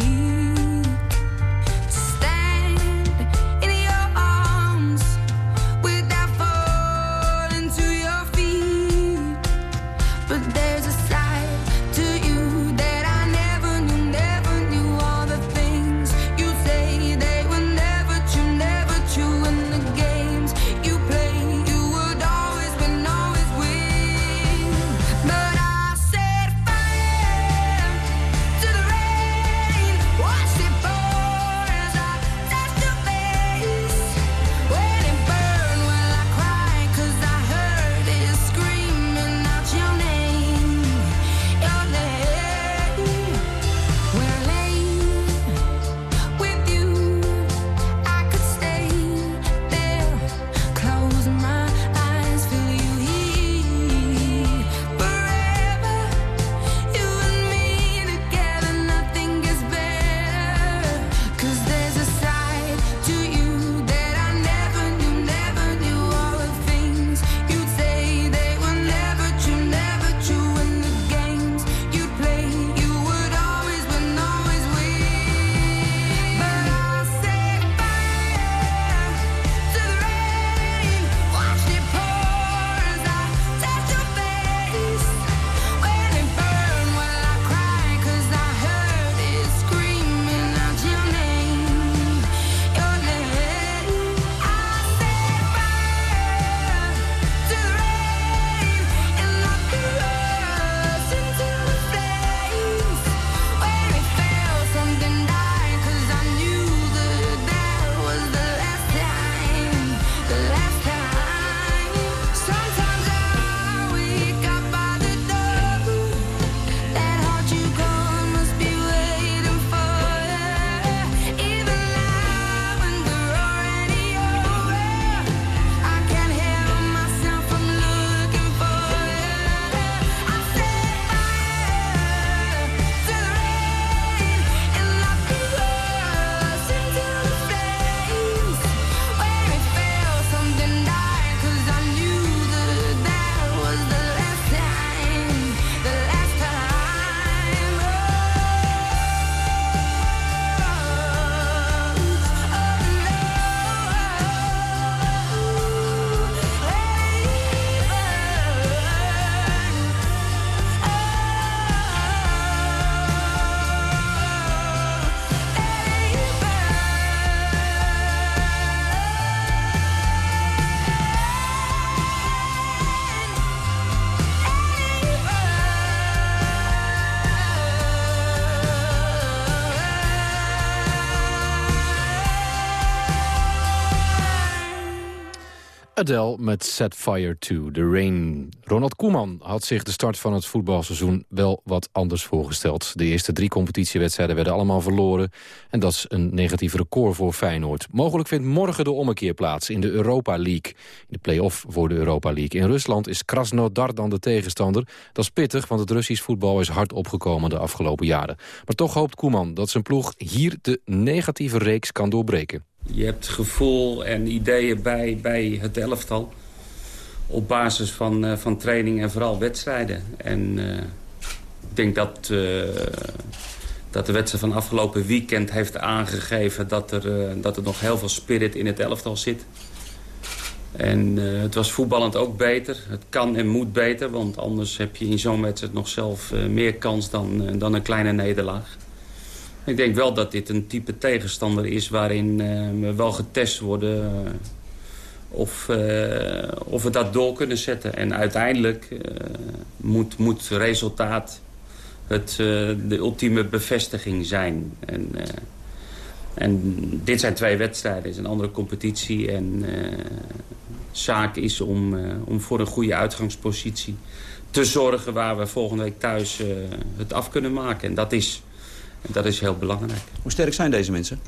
S4: Adele met Set Fire to the Rain. Ronald Koeman had zich de start van het voetbalseizoen wel wat anders voorgesteld. De eerste drie competitiewedstrijden werden allemaal verloren. En dat is een negatief record voor Feyenoord. Mogelijk vindt morgen de ommekeer plaats in de Europa League. In de play-off voor de Europa League. In Rusland is Krasnodar dan de tegenstander. Dat is pittig, want het Russisch voetbal is hard opgekomen de afgelopen jaren. Maar toch hoopt Koeman dat zijn ploeg hier de negatieve reeks kan doorbreken.
S7: Je hebt gevoel en ideeën bij, bij het elftal. Op basis van, uh, van training en vooral wedstrijden. En uh, ik denk dat, uh, dat de wedstrijd van afgelopen weekend heeft aangegeven... dat er, dat er nog heel veel spirit in het elftal zit. En het was voetballend ook beter. Het kan en moet beter, want anders heb je in zo'n wedstrijd nog zelf meer kans dan, dan een kleine nederlaag. Ik denk wel dat dit een type tegenstander is waarin uh, we wel getest worden... Uh, of, uh, of we dat door kunnen zetten. En uiteindelijk moet, moet resultaat het, de ultieme bevestiging zijn. En, en dit zijn twee wedstrijden, het is een andere competitie. En zaak is om, om voor een goede uitgangspositie te zorgen... waar we volgende week thuis het af kunnen maken. En dat is en dat is heel belangrijk.
S16: Hoe sterk zijn deze mensen?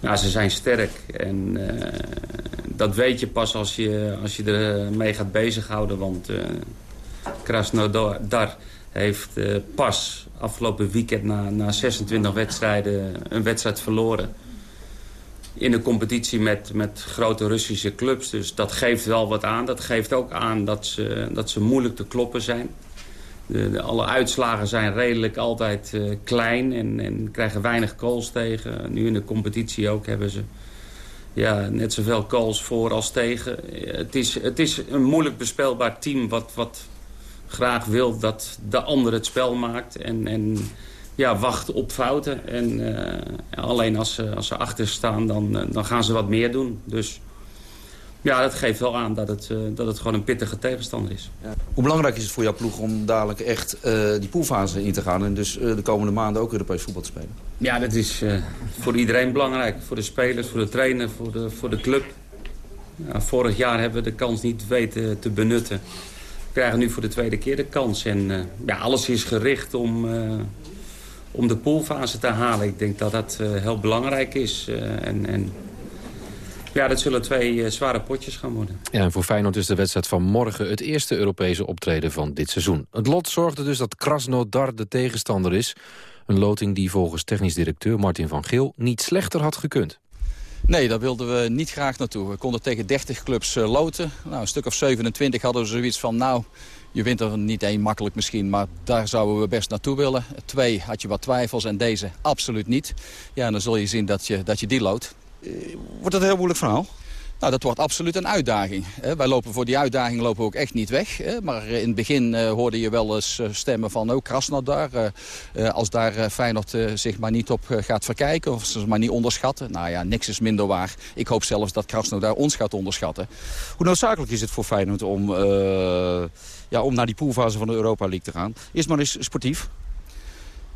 S7: Ja, ze zijn sterk. En uh, dat weet je pas als je, als je ermee gaat bezighouden. Want uh, Krasnodar heeft uh, pas afgelopen weekend na, na 26 wedstrijden een wedstrijd verloren. In een competitie met, met grote Russische clubs. Dus dat geeft wel wat aan. Dat geeft ook aan dat ze, dat ze moeilijk te kloppen zijn. De, alle uitslagen zijn redelijk altijd uh, klein en, en, krijgen weinig calls tegen. Nu in de competitie ook hebben ze ja, net zoveel calls voor als tegen. Het is, het is een moeilijk bespeelbaar team wat, wat graag wil dat de ander het spel maakt. En, en ja, wacht op fouten. En uh, alleen als ze, als ze achter staan, dan, dan gaan ze wat meer doen. Dus ja, dat geeft wel aan dat het, uh, dat het gewoon een pittige tegenstander is. Ja.
S16: Hoe belangrijk is het voor jouw ploeg om dadelijk echt uh, die poolfase in te gaan... en dus uh, de komende maanden ook Europees voetbal te spelen?
S7: Ja, dat is voor iedereen belangrijk. Voor de spelers, voor de trainer, voor de, voor de club. Ja, vorig jaar hebben we de kans niet weten te benutten. We krijgen nu voor de tweede keer de kans. En ja, alles is gericht om, om de poolfase te halen. Ik denk dat dat heel belangrijk is. en, en ja, dat zullen twee uh, zware potjes gaan worden.
S4: Ja, en voor Feyenoord is de wedstrijd van morgen het eerste Europese optreden van dit seizoen. Het lot zorgde dus dat Krasnodar de tegenstander is. Een loting die volgens technisch directeur Martin van Geel niet slechter had gekund.
S17: Nee, daar wilden we niet graag naartoe. We konden tegen 30 clubs uh, loten. Nou, een stuk of 27 hadden we zoiets van... nou, je wint er niet één makkelijk misschien, maar daar zouden we best naartoe willen. Twee had je wat twijfels en deze absoluut niet. Ja, en dan zul je zien dat je, dat je die loodt.
S16: Wordt dat een heel moeilijk verhaal?
S17: Nou, dat wordt absoluut een uitdaging. Wij lopen voor die uitdaging lopen we ook echt niet weg. Maar in het begin hoorde je wel eens stemmen van oh, Krasnodar. Als daar Feyenoord zich maar niet op gaat verkijken of ze maar niet onderschatten. Nou ja, niks is minder waar. Ik hoop zelfs dat Krasnodar ons gaat onderschatten.
S16: Hoe noodzakelijk is het voor Feyenoord om, uh, ja, om naar die poolfase van de Europa League te gaan? Eerst maar eens sportief.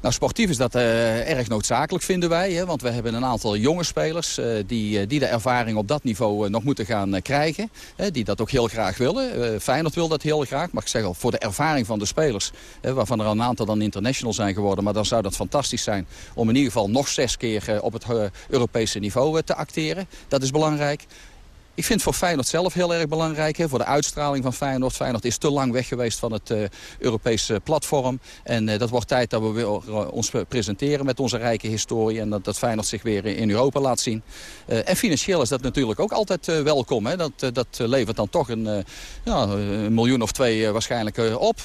S17: Nou, sportief is dat uh, erg noodzakelijk, vinden wij. Hè, want we hebben een aantal jonge spelers uh, die, die de ervaring op dat niveau nog moeten gaan krijgen. die dat ook heel graag willen. Feyenoord wil dat heel graag. Maar ik zeg al, voor de ervaring van de spelers, waarvan er een aantal dan international zijn geworden. Maar dan zou dat fantastisch zijn om in ieder geval nog zes keer op het Europese niveau te acteren. Dat is belangrijk. Ik vind voor Feyenoord zelf heel erg belangrijk. Hè, voor de uitstraling van Feyenoord. Feyenoord is te lang weg geweest van het uh, Europese platform. En uh, dat wordt tijd dat we weer uh, ons presenteren met onze rijke historie. En dat, dat Feyenoord zich weer in Europa laat zien. en financieel is dat natuurlijk ook altijd welkom. Hè. Dat, dat levert dan toch een, ja, een miljoen of twee waarschijnlijk op.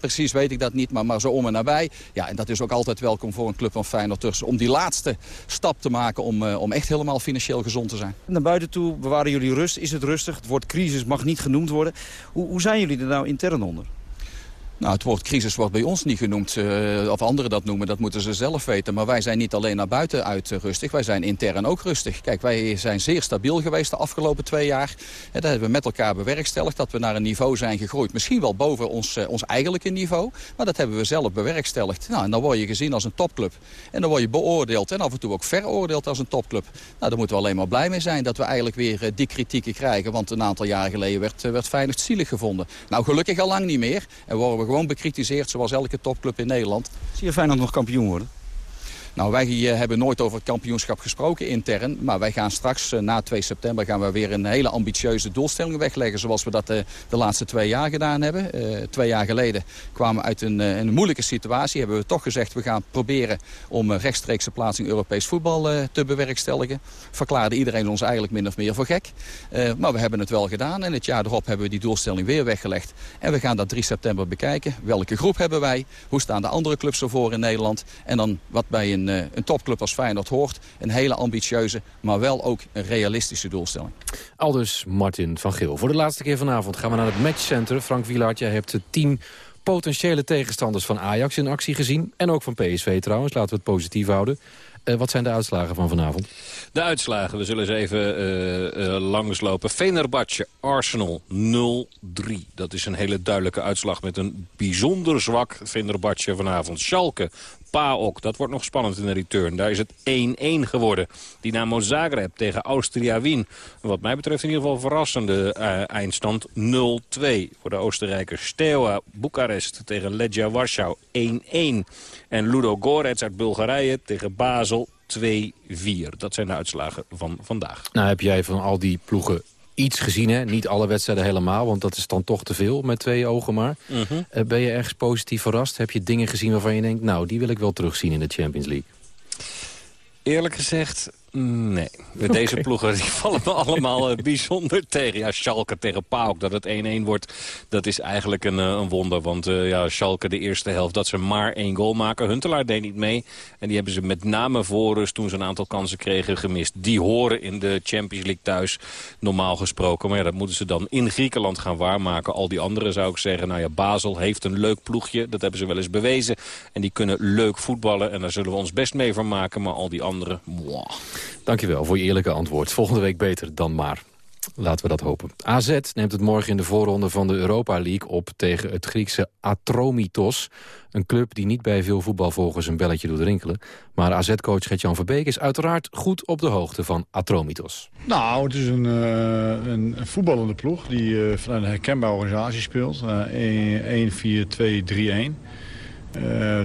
S17: precies weet ik dat niet, maar, maar zo om en nabij. Ja, en dat is ook altijd welkom voor een club van Feyenoord. Dus om die laatste stap te maken om, om echt helemaal financieel gezond te zijn.
S16: Naar buiten toe jullie rust? Is het rustig? Het woord crisis mag niet genoemd worden. Hoe, hoe zijn jullie er nou intern onder?
S17: Nou, het woord crisis wordt bij ons niet genoemd. Uh, of anderen dat noemen, dat moeten ze zelf weten. Maar wij zijn niet alleen naar buiten uit rustig. Wij zijn intern ook rustig. Kijk, wij zijn zeer stabiel geweest de afgelopen twee jaar. En dat hebben we met elkaar bewerkstelligd. Dat we naar een niveau zijn gegroeid. Misschien wel boven ons, uh, ons eigenlijke niveau. Maar dat hebben we zelf bewerkstelligd. Nou, en dan word je gezien als een topclub. En dan word je beoordeeld en af en toe ook veroordeeld als een topclub. Nou, daar moeten we alleen maar blij mee zijn dat we eigenlijk weer uh, die kritieken krijgen. Want een aantal jaren geleden werd, werd zielig gevonden. Nou, gelukkig al lang niet meer. En worden we gewoon bekritiseerd zoals elke topclub in Nederland.
S16: Zie je Feyenoord nog kampioen worden?
S17: Nou, wij hebben nooit over het kampioenschap gesproken intern. Maar wij gaan straks, uh, na 2 september, gaan we weer een hele ambitieuze doelstelling wegleggen. Zoals we dat uh, de laatste twee jaar gedaan hebben. twee jaar geleden kwamen we uit een, een, moeilijke situatie. Hebben we toch gezegd, we gaan proberen om rechtstreekse plaatsing Europees voetbal te bewerkstelligen. Verklaarde iedereen ons eigenlijk min of meer voor gek. maar we hebben het wel gedaan. En het jaar erop hebben we die doelstelling weer weggelegd. En we gaan dat 3 september bekijken. Welke groep hebben wij? Hoe staan de andere clubs ervoor in Nederland? En dan wat bij een een, een topclub als Feyenoord hoort. Een hele ambitieuze, maar wel ook een realistische doelstelling.
S4: Aldus Martin van Geel. Voor de laatste keer vanavond gaan we naar het matchcenter. Frank Wielaert, jij hebt tien potentiële tegenstanders van Ajax in actie gezien. En ook van PSV trouwens, laten we het positief houden. Uh, wat zijn de uitslagen van vanavond?
S6: De uitslagen, we zullen eens even uh, uh, langslopen. Fenerbahce, Arsenal 0-3. Dat is een hele duidelijke uitslag met een bijzonder zwak Fenerbahce vanavond. Schalke, Dat wordt nog spannend in de return. Daar is het 1-1 geworden. Dynamo Zagreb tegen Austria Wien. Wat mij betreft in ieder geval verrassende uh, eindstand 0-2 voor de Oostenrijkers. Steaua Boekarest tegen Legia Warschau 1-1. En Ludo Gorets uit Bulgarije tegen Basel 2-4. Dat zijn de uitslagen van vandaag.
S4: Nou heb jij van al die ploegen iets gezien, hè? Niet alle wedstrijden helemaal, want dat is dan toch te veel met twee ogen maar. Uh -huh. uh, ben je ergens positief verrast? Heb je dingen gezien waarvan je denkt, nou, die wil ik wel terugzien in de Champions League?
S6: Eerlijk gezegd, Nee, met deze ploegen die vallen me allemaal uh, bijzonder tegen. Ja, Schalke tegen PAOK, dat het 1-1 wordt, dat is eigenlijk een, uh, een wonder. Want uh, ja, Schalke de eerste helft, dat ze maar één goal maken. Huntelaar deed niet mee. En die hebben ze met name voor rust, toen ze een aantal kansen kregen, gemist. Die horen in de Champions League thuis, normaal gesproken. Maar ja, dat moeten ze dan in Griekenland gaan waarmaken. Al die anderen zou ik zeggen, nou ja, Basel heeft een leuk ploegje. Dat hebben ze wel eens bewezen. En die kunnen leuk voetballen. En daar zullen we ons best mee van maken. Maar al die anderen, wow.
S4: Dankjewel voor je eerlijke antwoord. Volgende week beter dan maar. Laten we dat hopen. AZ neemt het morgen in de voorronde van de Europa League op tegen het Griekse Atromitos. Een club die niet bij veel voetbalvolgers een belletje doet rinkelen. Maar AZ-coach Gert-Jan Verbeek is uiteraard goed op de hoogte van Atromitos.
S18: Nou, het is een, uh, een voetballende ploeg die uh, vanuit een herkenbare organisatie speelt. Uh, 1-4-2-3-1.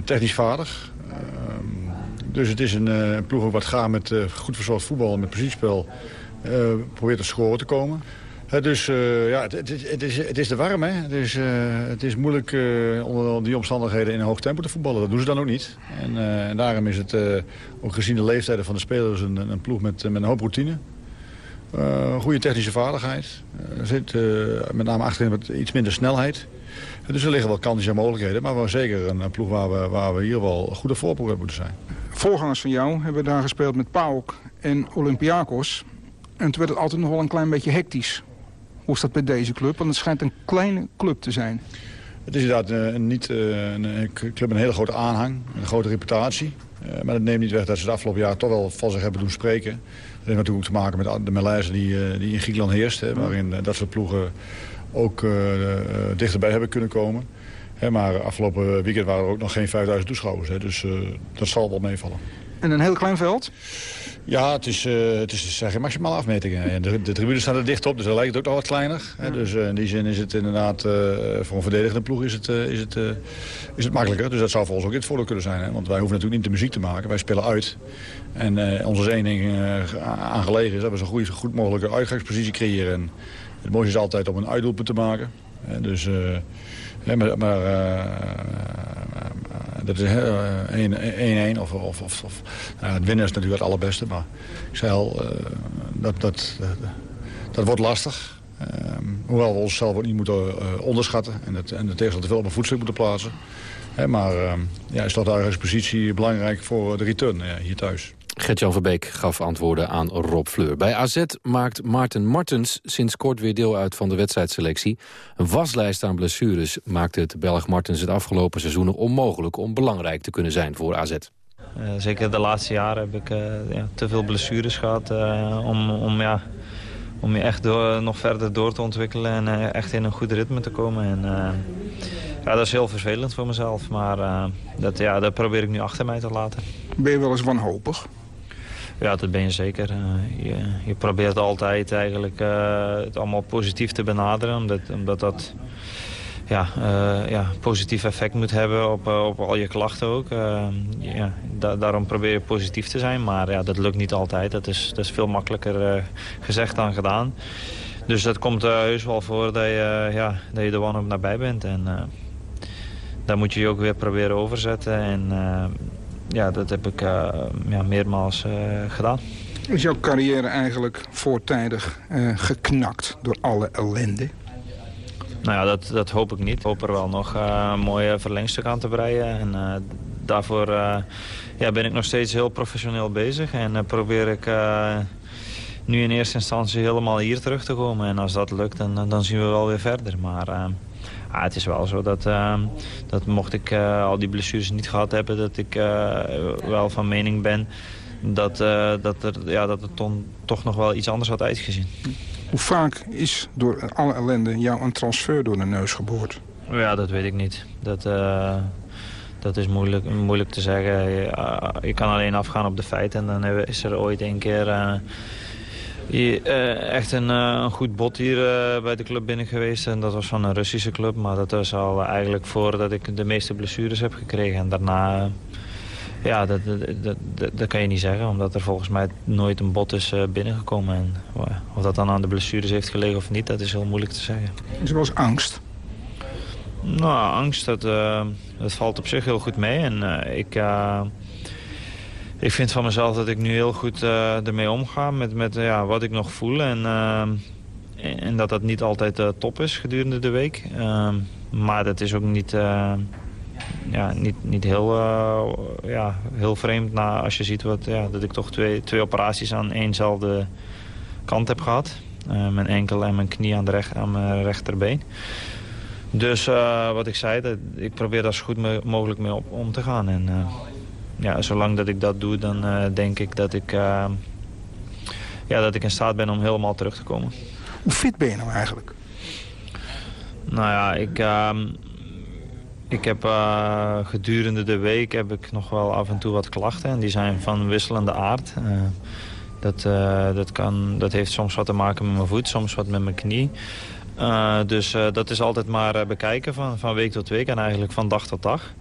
S18: technisch vaardig. Dus het is een uh, ploeg wat gaat met uh, goed verzorgd voetbal met positiespel. Uh, probeert te scoren te komen. dus ja, het, het, is, het is te warm. Hè? Het, is, het is moeilijk onder die omstandigheden in een hoog tempo te voetballen. Dat doen ze dan ook niet. En, daarom is het, ook gezien de leeftijden van de spelers, een, een ploeg met, met een hoop routine. goede technische vaardigheid. zit met name achterin met iets minder snelheid. Dus er liggen wel kansen en mogelijkheden. Maar wel zeker een, ploeg waar we, waar we hier wel goed op voorbereid moeten zijn.
S19: Voorgangers van jou hebben daar gespeeld met PAOK en Olympiakos. En toen werd het altijd nog wel een klein beetje hectisch. Hoe is dat bij deze club? Want het schijnt een kleine club te zijn.
S18: Het is inderdaad een, eh, niet, eh, een, een club met een hele grote aanhang, een grote reputatie. Maar dat neemt niet weg dat ze het afgelopen jaar toch wel van zich hebben doen spreken. Dat heeft natuurlijk te maken met de malaise die, die in Griekenland heerst. Hè, waarin dat soort ploegen ook dichterbij hebben kunnen komen. Hè, maar afgelopen weekend waren er ook nog geen 5000 toeschouwers. Hè, dus uh, dat zal wel meevallen.
S19: En een heel klein veld?
S18: Ja, het is, uh, het is geen maximale afmetingen. En de, de tribunes staan er dicht op, dus dat lijkt het ook nog wat kleiner. Hè, dus uh, in die zin is het inderdaad, voor een verdedigende ploeg is het, is, het, is het makkelijker. Dus dat zou voor ons ook in het voordeel kunnen zijn. Hè, want wij hoeven natuurlijk niet de muziek te maken, wij spelen uit. En ons is één ding aangelegen is dat we zo'n goed, goed mogelijke uitgangspositie creëren. En het mooiste is altijd om een uitdoelpunt te maken. dus... Ja, maar, maar uh, dat is 1-1 of, of, of, of uh, het winnen is natuurlijk het allerbeste. Maar ik zei al, dat, dat, dat wordt lastig. hoewel we onszelf ook niet moeten onderschatten en, het, en de tegenstander veel op een voetstuk moeten plaatsen. maar ja, is dat de positie belangrijk voor de return hier thuis.
S4: Gert-Jan Verbeek gaf antwoorden aan Rob Fleur. Bij AZ maakt Maarten Martens sinds kort weer deel uit van de wedstrijdselectie. Een waslijst aan blessures maakte het Belg Martens het afgelopen seizoenen onmogelijk om belangrijk te kunnen zijn voor AZ.
S20: Uh, zeker de laatste jaren heb ik uh, ja, te veel blessures gehad uh, om, om, ja, om je echt door, nog verder door te ontwikkelen en echt in een goed ritme te komen. En, ja, dat is heel vervelend voor mezelf, maar dat, ja, dat probeer ik nu achter mij te laten.
S19: Ben je wel eens wanhopig?
S20: Ja, dat ben je zeker. je, je probeert altijd eigenlijk het allemaal positief te benaderen, omdat, omdat dat ja, uh, ja, positief effect moet hebben op, op al je klachten ook. Ja, da daarom probeer je positief te zijn, maar ja, dat lukt niet altijd. Dat is, dat is veel makkelijker gezegd dan gedaan. Dus dat komt heus wel voor dat je, ja, dat je er wanhoop nabij bent. En daar moet je je ook weer proberen overzetten. En ja, dat heb ik ja, meermaals gedaan.
S19: Is jouw carrière eigenlijk voortijdig geknakt door alle ellende?
S20: Nou ja, dat, dat hoop ik niet. Ik hoop er wel nog een mooie verlengstuk aan te breien. En daarvoor ja, ben ik nog steeds heel professioneel bezig. En probeer ik nu in eerste instantie helemaal hier terug te komen. En als dat lukt, dan, dan zien we wel weer verder. Maar ah, het is wel zo dat, dat mocht ik al die blessures niet gehad hebben... dat ik wel van mening ben dat, dat, er, ja, dat het ton, toch nog wel iets anders had uitgezien.
S19: Hoe vaak is door alle ellende jou een transfer door de neus geboord?
S20: Ja, dat weet ik niet. Dat, dat is moeilijk, moeilijk te zeggen. Je, je, kan alleen afgaan op de feiten. En dan is er ooit een keer uh, hier, echt een, een, goed bot hier bij de club binnen geweest. En dat was van een Russische club. Maar dat was al eigenlijk voordat ik de meeste blessures heb gekregen. En daarna ja, dat, dat, dat, dat, kan je niet zeggen, omdat er volgens mij nooit een bot is binnengekomen. En of dat dan aan de blessures heeft gelegen of niet, dat is heel moeilijk te zeggen.
S19: Eens angst?
S20: Nou, angst, dat, uh, dat valt op zich heel goed mee. En uh, ik, ik vind van mezelf dat ik nu heel goed ermee omga met, met ja, wat ik nog voel. En, en dat dat niet altijd top is gedurende de week. maar dat is ook niet ja, niet, niet heel, ja, heel vreemd na, als je ziet wat, ja, dat ik toch twee, twee operaties aan éénzelfde kant heb gehad. Mijn enkel en mijn knie aan, de aan mijn rechterbeen. Dus wat ik zei, dat, ik probeer daar zo goed mogelijk mee om te gaan. En ja, zolang dat ik dat doe, dan denk ik dat ik, ja, dat ik in staat ben om helemaal terug te komen.
S19: Hoe fit ben je nou eigenlijk?
S20: Nou ja, ik... Ehm, ik heb uh, gedurende de week heb ik nog wel af en toe wat klachten. En die zijn van wisselende aard. Uh, dat, uh, dat, kan, dat heeft soms wat te maken met mijn voet, soms wat met mijn knie. dus dat is altijd maar bekijken van, van week tot week en eigenlijk van dag tot dag.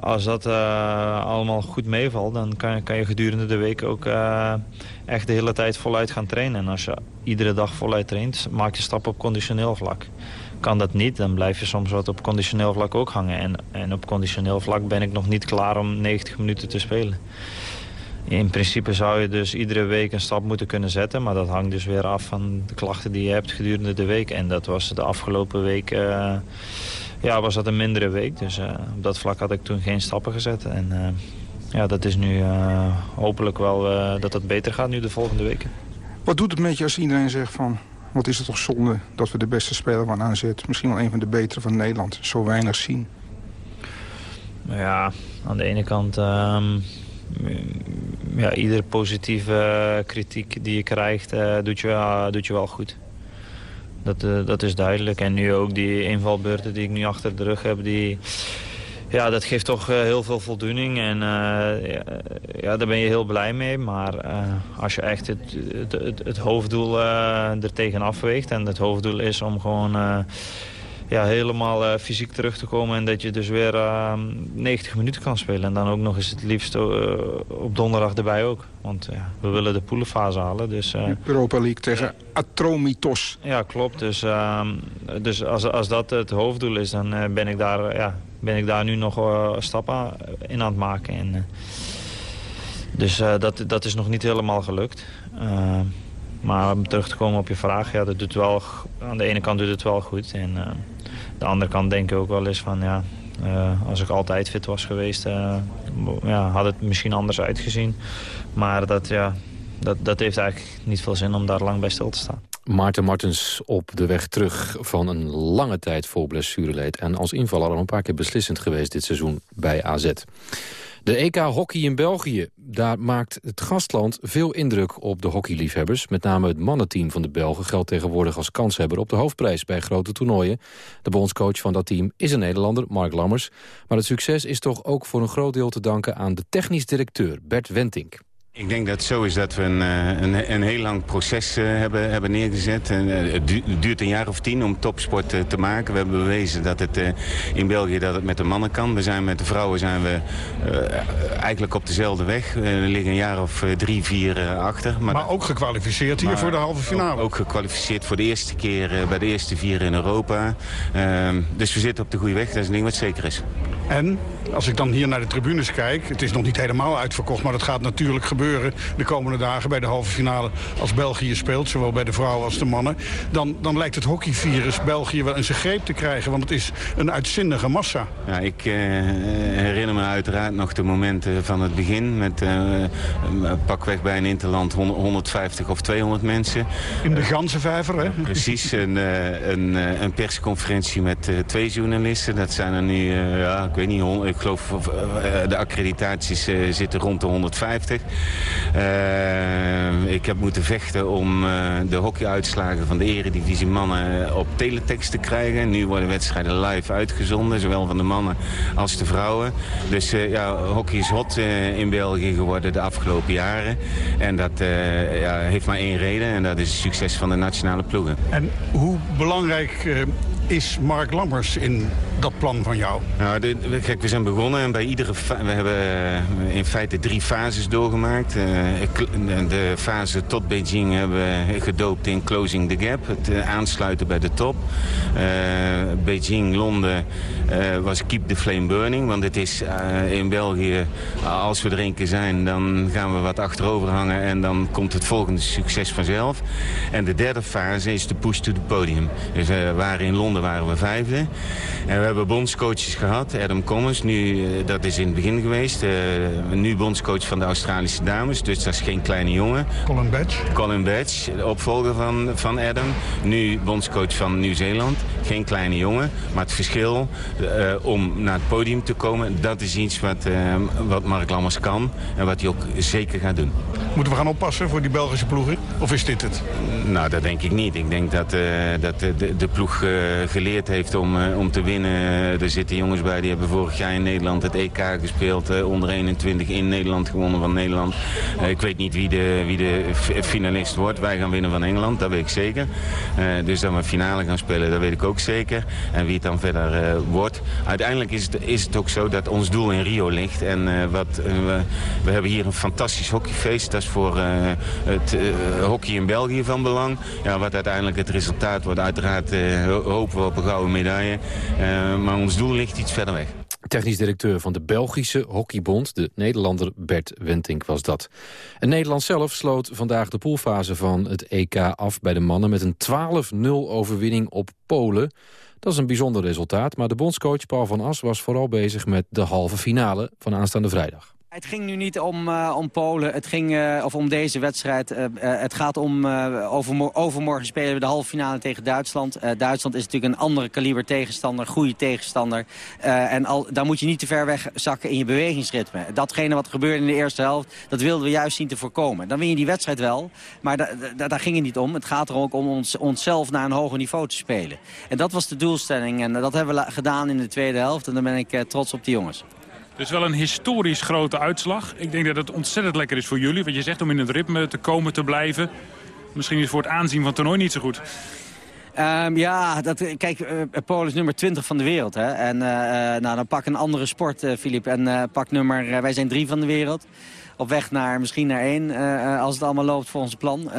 S20: Als dat allemaal goed meevalt, dan kan, kan je gedurende de week ook echt de hele tijd voluit gaan trainen. En als je iedere dag voluit traint, maak je stappen op conditioneel vlak kan dat niet, dan blijf je soms wat op conditioneel vlak ook hangen. En, en op conditioneel vlak ben ik nog niet klaar om 90 minuten te spelen. In principe zou je dus iedere week een stap moeten kunnen zetten. Maar dat hangt dus weer af van de klachten die je hebt gedurende de week. En dat was de afgelopen week... Ja, was dat een mindere week. Dus uh, op dat vlak had ik toen geen stappen gezet. En uh, ja, dat is nu hopelijk wel dat het beter gaat nu de volgende weken.
S19: Wat doet het met je als iedereen zegt van... Wat is het toch zonde dat we de beste speler van AZ... misschien wel een van de betere van Nederland, zo weinig zien?
S20: Ja, aan de ene kant... Um, ja, iedere positieve kritiek die je krijgt, uh, doet, je, uh, doet je wel goed. Dat, uh, dat is duidelijk. En nu ook die invalbeurten die ik nu achter de rug heb... die ja, dat geeft toch uh, heel veel voldoening. En uh, ja, daar ben je heel blij mee. Maar als je echt het, het, het, het hoofddoel er tegenaf weegt... en het hoofddoel is om gewoon ja, helemaal fysiek terug te komen... en dat je dus weer 90 minuten kan spelen. En dan ook nog eens het liefst op donderdag erbij ook. Want ja, we willen de poelenfase halen. Dus,
S19: Europa League tegen Atromitos.
S20: Ja, klopt. Dus, ehm, dus als, als dat het hoofddoel is, dan ben ik daar... Ja, ben ik daar nu nog stappen in aan het maken. En, dus dat, dat is nog niet helemaal gelukt. maar om terug te komen op je vraag, ja, dat doet wel, aan de ene kant doet het wel goed. En de andere kant denk ik ook wel eens van, ja, Eh, als ik altijd fit was geweest, eh, ja, had het misschien anders uitgezien. Maar dat, ja, dat, dat heeft eigenlijk niet veel zin om daar lang bij stil te staan.
S4: Maarten Martens op de weg terug van een lange tijd vol blessureleed. En als invaller al een paar keer beslissend geweest dit seizoen bij AZ. De EK Hockey in België. Daar maakt het gastland veel indruk op de hockeyliefhebbers. Met name het mannenteam van de Belgen geldt tegenwoordig als kanshebber op de hoofdprijs bij grote toernooien. De bondscoach van dat team is een Nederlander, Mark Lammers. Maar het succes is toch ook voor een groot deel te danken aan de technisch directeur Bert Wentink.
S21: Ik denk dat het zo is dat we een, eh, een, een heel lang proces eh, hebben, hebben neergezet. En, eh, het du- het duurt een jaar of tien om topsport te maken. We hebben bewezen dat het in België dat het met de mannen kan. We zijn met de vrouwen zijn we eigenlijk op dezelfde weg. we liggen een jaar of drie, vier achter.
S10: Maar ook gekwalificeerd hier
S21: maar
S10: voor de halve finale.
S21: Ook, ook gekwalificeerd voor de eerste keer bij de eerste vier in Europa. Ehm, dus we zitten op de goede weg. Dat is een ding wat zeker is.
S10: En als ik dan hier naar de tribunes kijk... het is nog niet helemaal uitverkocht, maar dat gaat natuurlijk gebeuren... de komende dagen bij de halve finale als België speelt... zowel bij de vrouwen als de mannen... dan, dan lijkt het hockeyvirus België wel in zijn greep te krijgen... want het is een uitzinnige massa.
S21: Ja, ik eh, herinner me uiteraard nog de momenten van het begin... met eh, pakweg bij een interland 100 150 of 200 mensen.
S10: In de ganzenvijver, hè?
S21: Precies, een, eh, een, een persconferentie met twee journalisten. Dat zijn er nu, ja, ik weet niet, ik geloof de accreditaties zitten rond de 150. Eh, ik heb moeten vechten om eh, de hockeyuitslagen van de eredivisie mannen op teletext te krijgen. Nu worden wedstrijden live uitgezonden, zowel van de mannen als de vrouwen. Dus eh, ja, hockey is hot eh, in België geworden de afgelopen jaren. En dat eh, ja, heeft maar één reden en dat is het succes van de nationale ploegen.
S10: En hoe belangrijk eh, is Mark Lammers in dat plan van jou?
S21: Nou, kijk, we zijn begonnen en bij iedere we hebben eh, in feite drie fases doorgemaakt. Eh, de fase tot Beijing hebben we gedoopt in Closing the Gap, het eh, aansluiten bij de top. Beijing, Londen was Keep the Flame Burning, want het is in België, als we er één keer zijn, dan gaan we wat achterover hangen en dan komt het volgende succes vanzelf. En de derde fase is de push to the podium. Dus waren in Londen waren we vijfde. En we hebben bondscoaches gehad. Adam Commons, nu, eh, dat is in het begin geweest. eh, nu bondscoach van de Australische dames. Dus dat is geen kleine jongen.
S10: Colin Badge.
S21: Colin Badge, de opvolger van, van Adam. Nu bondscoach van Nieuw-Zeeland. Geen kleine jongen. Maar het verschil eh, om naar het podium te komen... dat is iets wat, wat Mark Lammers kan. En wat hij ook zeker gaat doen.
S10: Moeten we gaan oppassen voor die Belgische ploegen? Of is dit het?
S21: Nou, dat denk ik niet. Ik denk dat, dat de, de, ploeg geleerd heeft om, eh, om te winnen. Eh, er zitten jongens bij die hebben vorig jaar in Nederland het EK gespeeld. eh, onder 21 in Nederland gewonnen van Nederland. Eh, ik weet niet wie de, wie de finalist wordt. Wij gaan winnen van Engeland, dat weet ik zeker. Eh, dus dat we finale gaan spelen, dat weet ik ook zeker. En wie het dan verder eh, wordt. Uiteindelijk is het, is het ook zo dat ons doel in Rio ligt. En eh, wat, eh, we, we hebben hier een fantastisch hockeyfeest. Dat is voor eh, het eh, hockey in België van belang. Ja, wat uiteindelijk het resultaat wordt, uiteraard eh, ho- hopen op een gouden medaille. Eh, maar ons doel ligt iets verder weg.
S4: Technisch directeur van de Belgische Hockeybond, de Nederlander Bert Wentink was dat. En Nederland zelf sloot vandaag de poolfase van het EK af bij de mannen... met een 12-0 overwinning op Polen. Dat is een bijzonder resultaat, maar de bondscoach Paul van As... was vooral bezig met de halve finale van aanstaande vrijdag.
S22: Het ging nu niet om, eh, om Polen, het ging, eh, of om deze wedstrijd. Eh, het gaat om, overmo- overmorgen spelen we de halve finale tegen Duitsland. Duitsland is natuurlijk een andere kaliber tegenstander, goede tegenstander. En al, daar moet je niet te ver weg zakken in je bewegingsritme. Datgene wat gebeurde in de eerste helft, dat wilden we juist zien te voorkomen. Dan win je die wedstrijd wel, maar da- da- daar ging het niet om. Het gaat er ook om ons, onszelf naar een hoger niveau te spelen. En dat was de doelstelling en dat hebben we gedaan in de tweede helft. En dan ben ik trots op die jongens.
S23: Dus wel een historisch grote uitslag. Ik denk dat het ontzettend lekker is voor jullie. Wat je zegt om in het ritme te komen, te blijven. Misschien is voor het aanzien van het toernooi niet zo goed.
S22: Ehm, ja, dat, kijk, eh, Polen is nummer 20 van de wereld. Hè? En eh, eh, nou, dan pak een andere sport, Filip. En pak nummer, wij zijn drie van de wereld. Op weg naar misschien naar één, als het allemaal loopt volgens het plan.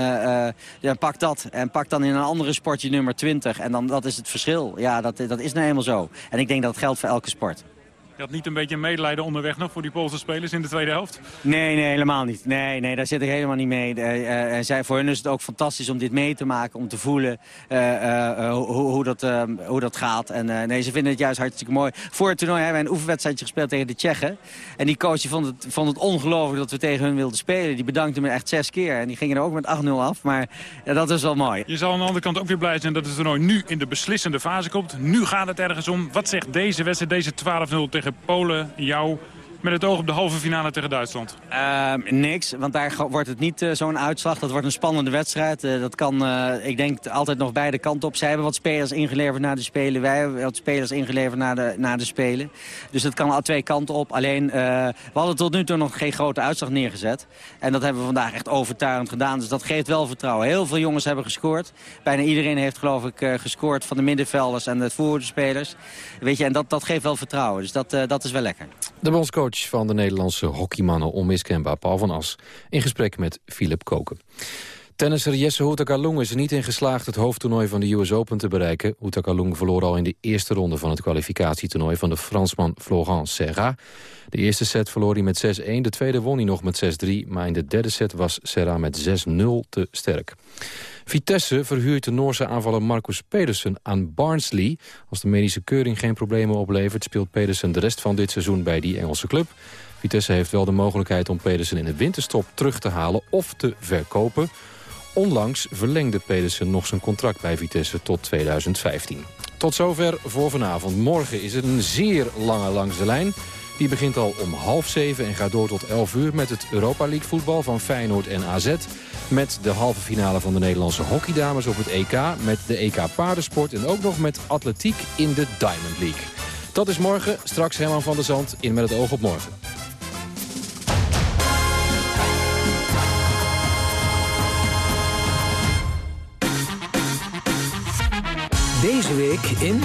S22: Ja, pak dat en pak dan in een andere sport je nummer 20. En dan, dat is het verschil. Ja, dat, dat is nou eenmaal zo. En ik denk dat het geldt voor elke sport.
S23: Je had niet een beetje medelijden onderweg nog voor die Poolse spelers in de tweede helft?
S22: Nee, nee, helemaal niet. Nee, nee, daar zit ik helemaal niet mee. Uh, uh, zij, voor hen is het ook fantastisch om dit mee te maken, om te voelen hoe, hoe, dat, hoe dat gaat. En nee, ze vinden het juist hartstikke mooi. Voor het toernooi hebben we een oefenwedstrijdje gespeeld tegen de Tsjechen. En die coach vond het, vond het ongelooflijk dat we tegen hun wilden spelen. Die bedankte me echt zes keer. En die gingen er ook met 8-0 af. Maar ja, dat is wel mooi.
S23: Je zal aan de andere kant ook weer blij zijn dat het toernooi nu in de beslissende fase komt. Nu gaat het ergens om. Wat zegt deze wedstrijd, deze 12-0 tegen Polen, jou... Met het oog op de halve finale tegen Duitsland?
S22: Uh, niks, want daar wordt het niet uh, zo'n uitslag. Dat wordt een spannende wedstrijd. Uh, dat kan, uh, ik denk, altijd nog beide kanten op. Zij hebben wat spelers ingeleverd naar de Spelen. Wij hebben wat spelers ingeleverd naar de, naar de Spelen. Dus dat kan al twee kanten op. Alleen, we hadden tot nu toe nog geen grote uitslag neergezet. En dat hebben we vandaag echt overtuigend gedaan. Dus dat geeft wel vertrouwen. Heel veel jongens hebben gescoord. Bijna iedereen heeft, geloof ik, gescoord van de middenvelders en de voerderspelers. Weet je, en dat, dat geeft wel vertrouwen. Dus dat, dat is wel lekker.
S4: De bondscoach van de Nederlandse hockeymannen onmiskenbaar Paul van As... in gesprek met Philip Koken. Tennisser Jesse Houtakalung is er niet in geslaagd het hoofdtoernooi van de US Open te bereiken. Houtakalung verloor al in de eerste ronde van het kwalificatietoernooi van de Fransman Florent Serra. De eerste set verloor hij met 6-1, de tweede won hij nog met 6-3... maar in de derde set was Serra met 6-0 te sterk. Vitesse verhuurt de Noorse aanvaller Marcus Pedersen aan Barnsley. Als de medische keuring geen problemen oplevert... speelt Pedersen de rest van dit seizoen bij die Engelse club. Vitesse heeft wel de mogelijkheid om Pedersen in de winterstop terug te halen of te verkopen. Onlangs verlengde Pedersen nog zijn contract bij Vitesse tot 2015. Tot zover voor vanavond. Morgen is het een zeer lange langs de lijn. Die begint al om half zeven en gaat door tot 11 uur met het Europa League voetbal van Feyenoord en AZ. Met de halve finale van de Nederlandse hockeydames op het EK. Met de EK paardensport en ook nog met atletiek in de Diamond League. Dat is morgen. Straks Herman van der Zand in Met het oog op morgen.
S24: Deze week in...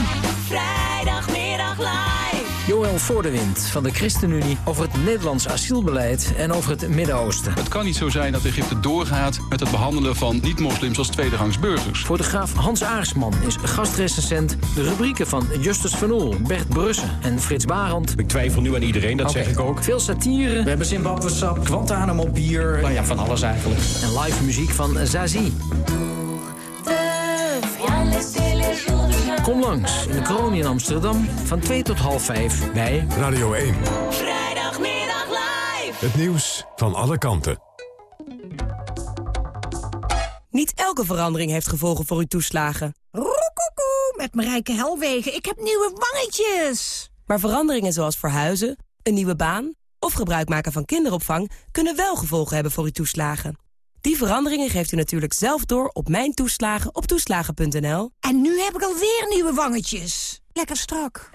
S25: Vrijdagmiddag live.
S24: Joël Voordewind van de ChristenUnie over het Nederlands asielbeleid en over het Midden-Oosten.
S26: Het kan niet zo zijn dat Egypte doorgaat met het behandelen van niet-moslims als tweederangs burgers.
S24: Fotograaf Hans Aarsman is gastrecensent. De rubrieken van Justus Van Oel, Bert Brussen en Frits Barend.
S27: Ik twijfel nu aan iedereen, dat
S24: okay.
S27: zeg ik ook.
S24: Veel satire.
S27: We hebben Zimbabwe-sap, Guantanamo bier. Nou ja, van alles eigenlijk.
S24: En live muziek van Zazie. Kom langs in de kroon in Amsterdam van 2 tot half 5 bij
S3: Radio 1.
S25: Vrijdagmiddag live.
S3: Het nieuws van alle kanten.
S28: Niet elke verandering heeft gevolgen voor uw toeslagen.
S29: Roekoekoe, met Marijke Helwegen. Ik heb nieuwe wangetjes.
S28: Maar veranderingen zoals verhuizen, een nieuwe baan... of gebruik maken van kinderopvang... kunnen wel gevolgen hebben voor uw toeslagen. Die veranderingen geeft u natuurlijk zelf door op Mijn Toeslagen op toeslagen.nl.
S29: En nu heb ik alweer nieuwe wangetjes. Lekker strak.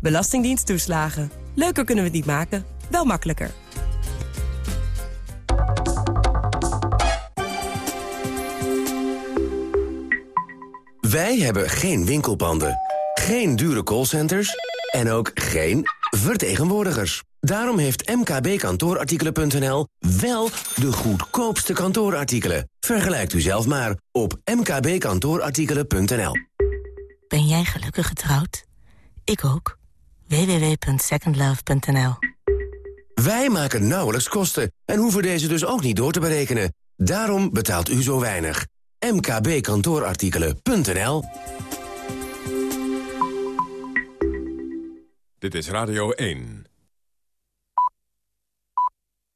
S28: Belastingdienst toeslagen. Leuker kunnen we het niet maken, wel makkelijker.
S30: Wij hebben geen winkelpanden, geen dure callcenters en ook geen vertegenwoordigers. Daarom heeft mkbkantoorartikelen.nl wel de goedkoopste kantoorartikelen. Vergelijkt u zelf maar op mkbkantoorartikelen.nl.
S31: Ben jij gelukkig getrouwd? Ik ook. www.secondlove.nl
S30: Wij maken nauwelijks kosten en hoeven deze dus ook niet door te berekenen. Daarom betaalt u zo weinig. mkbkantoorartikelen.nl
S3: Dit is Radio 1.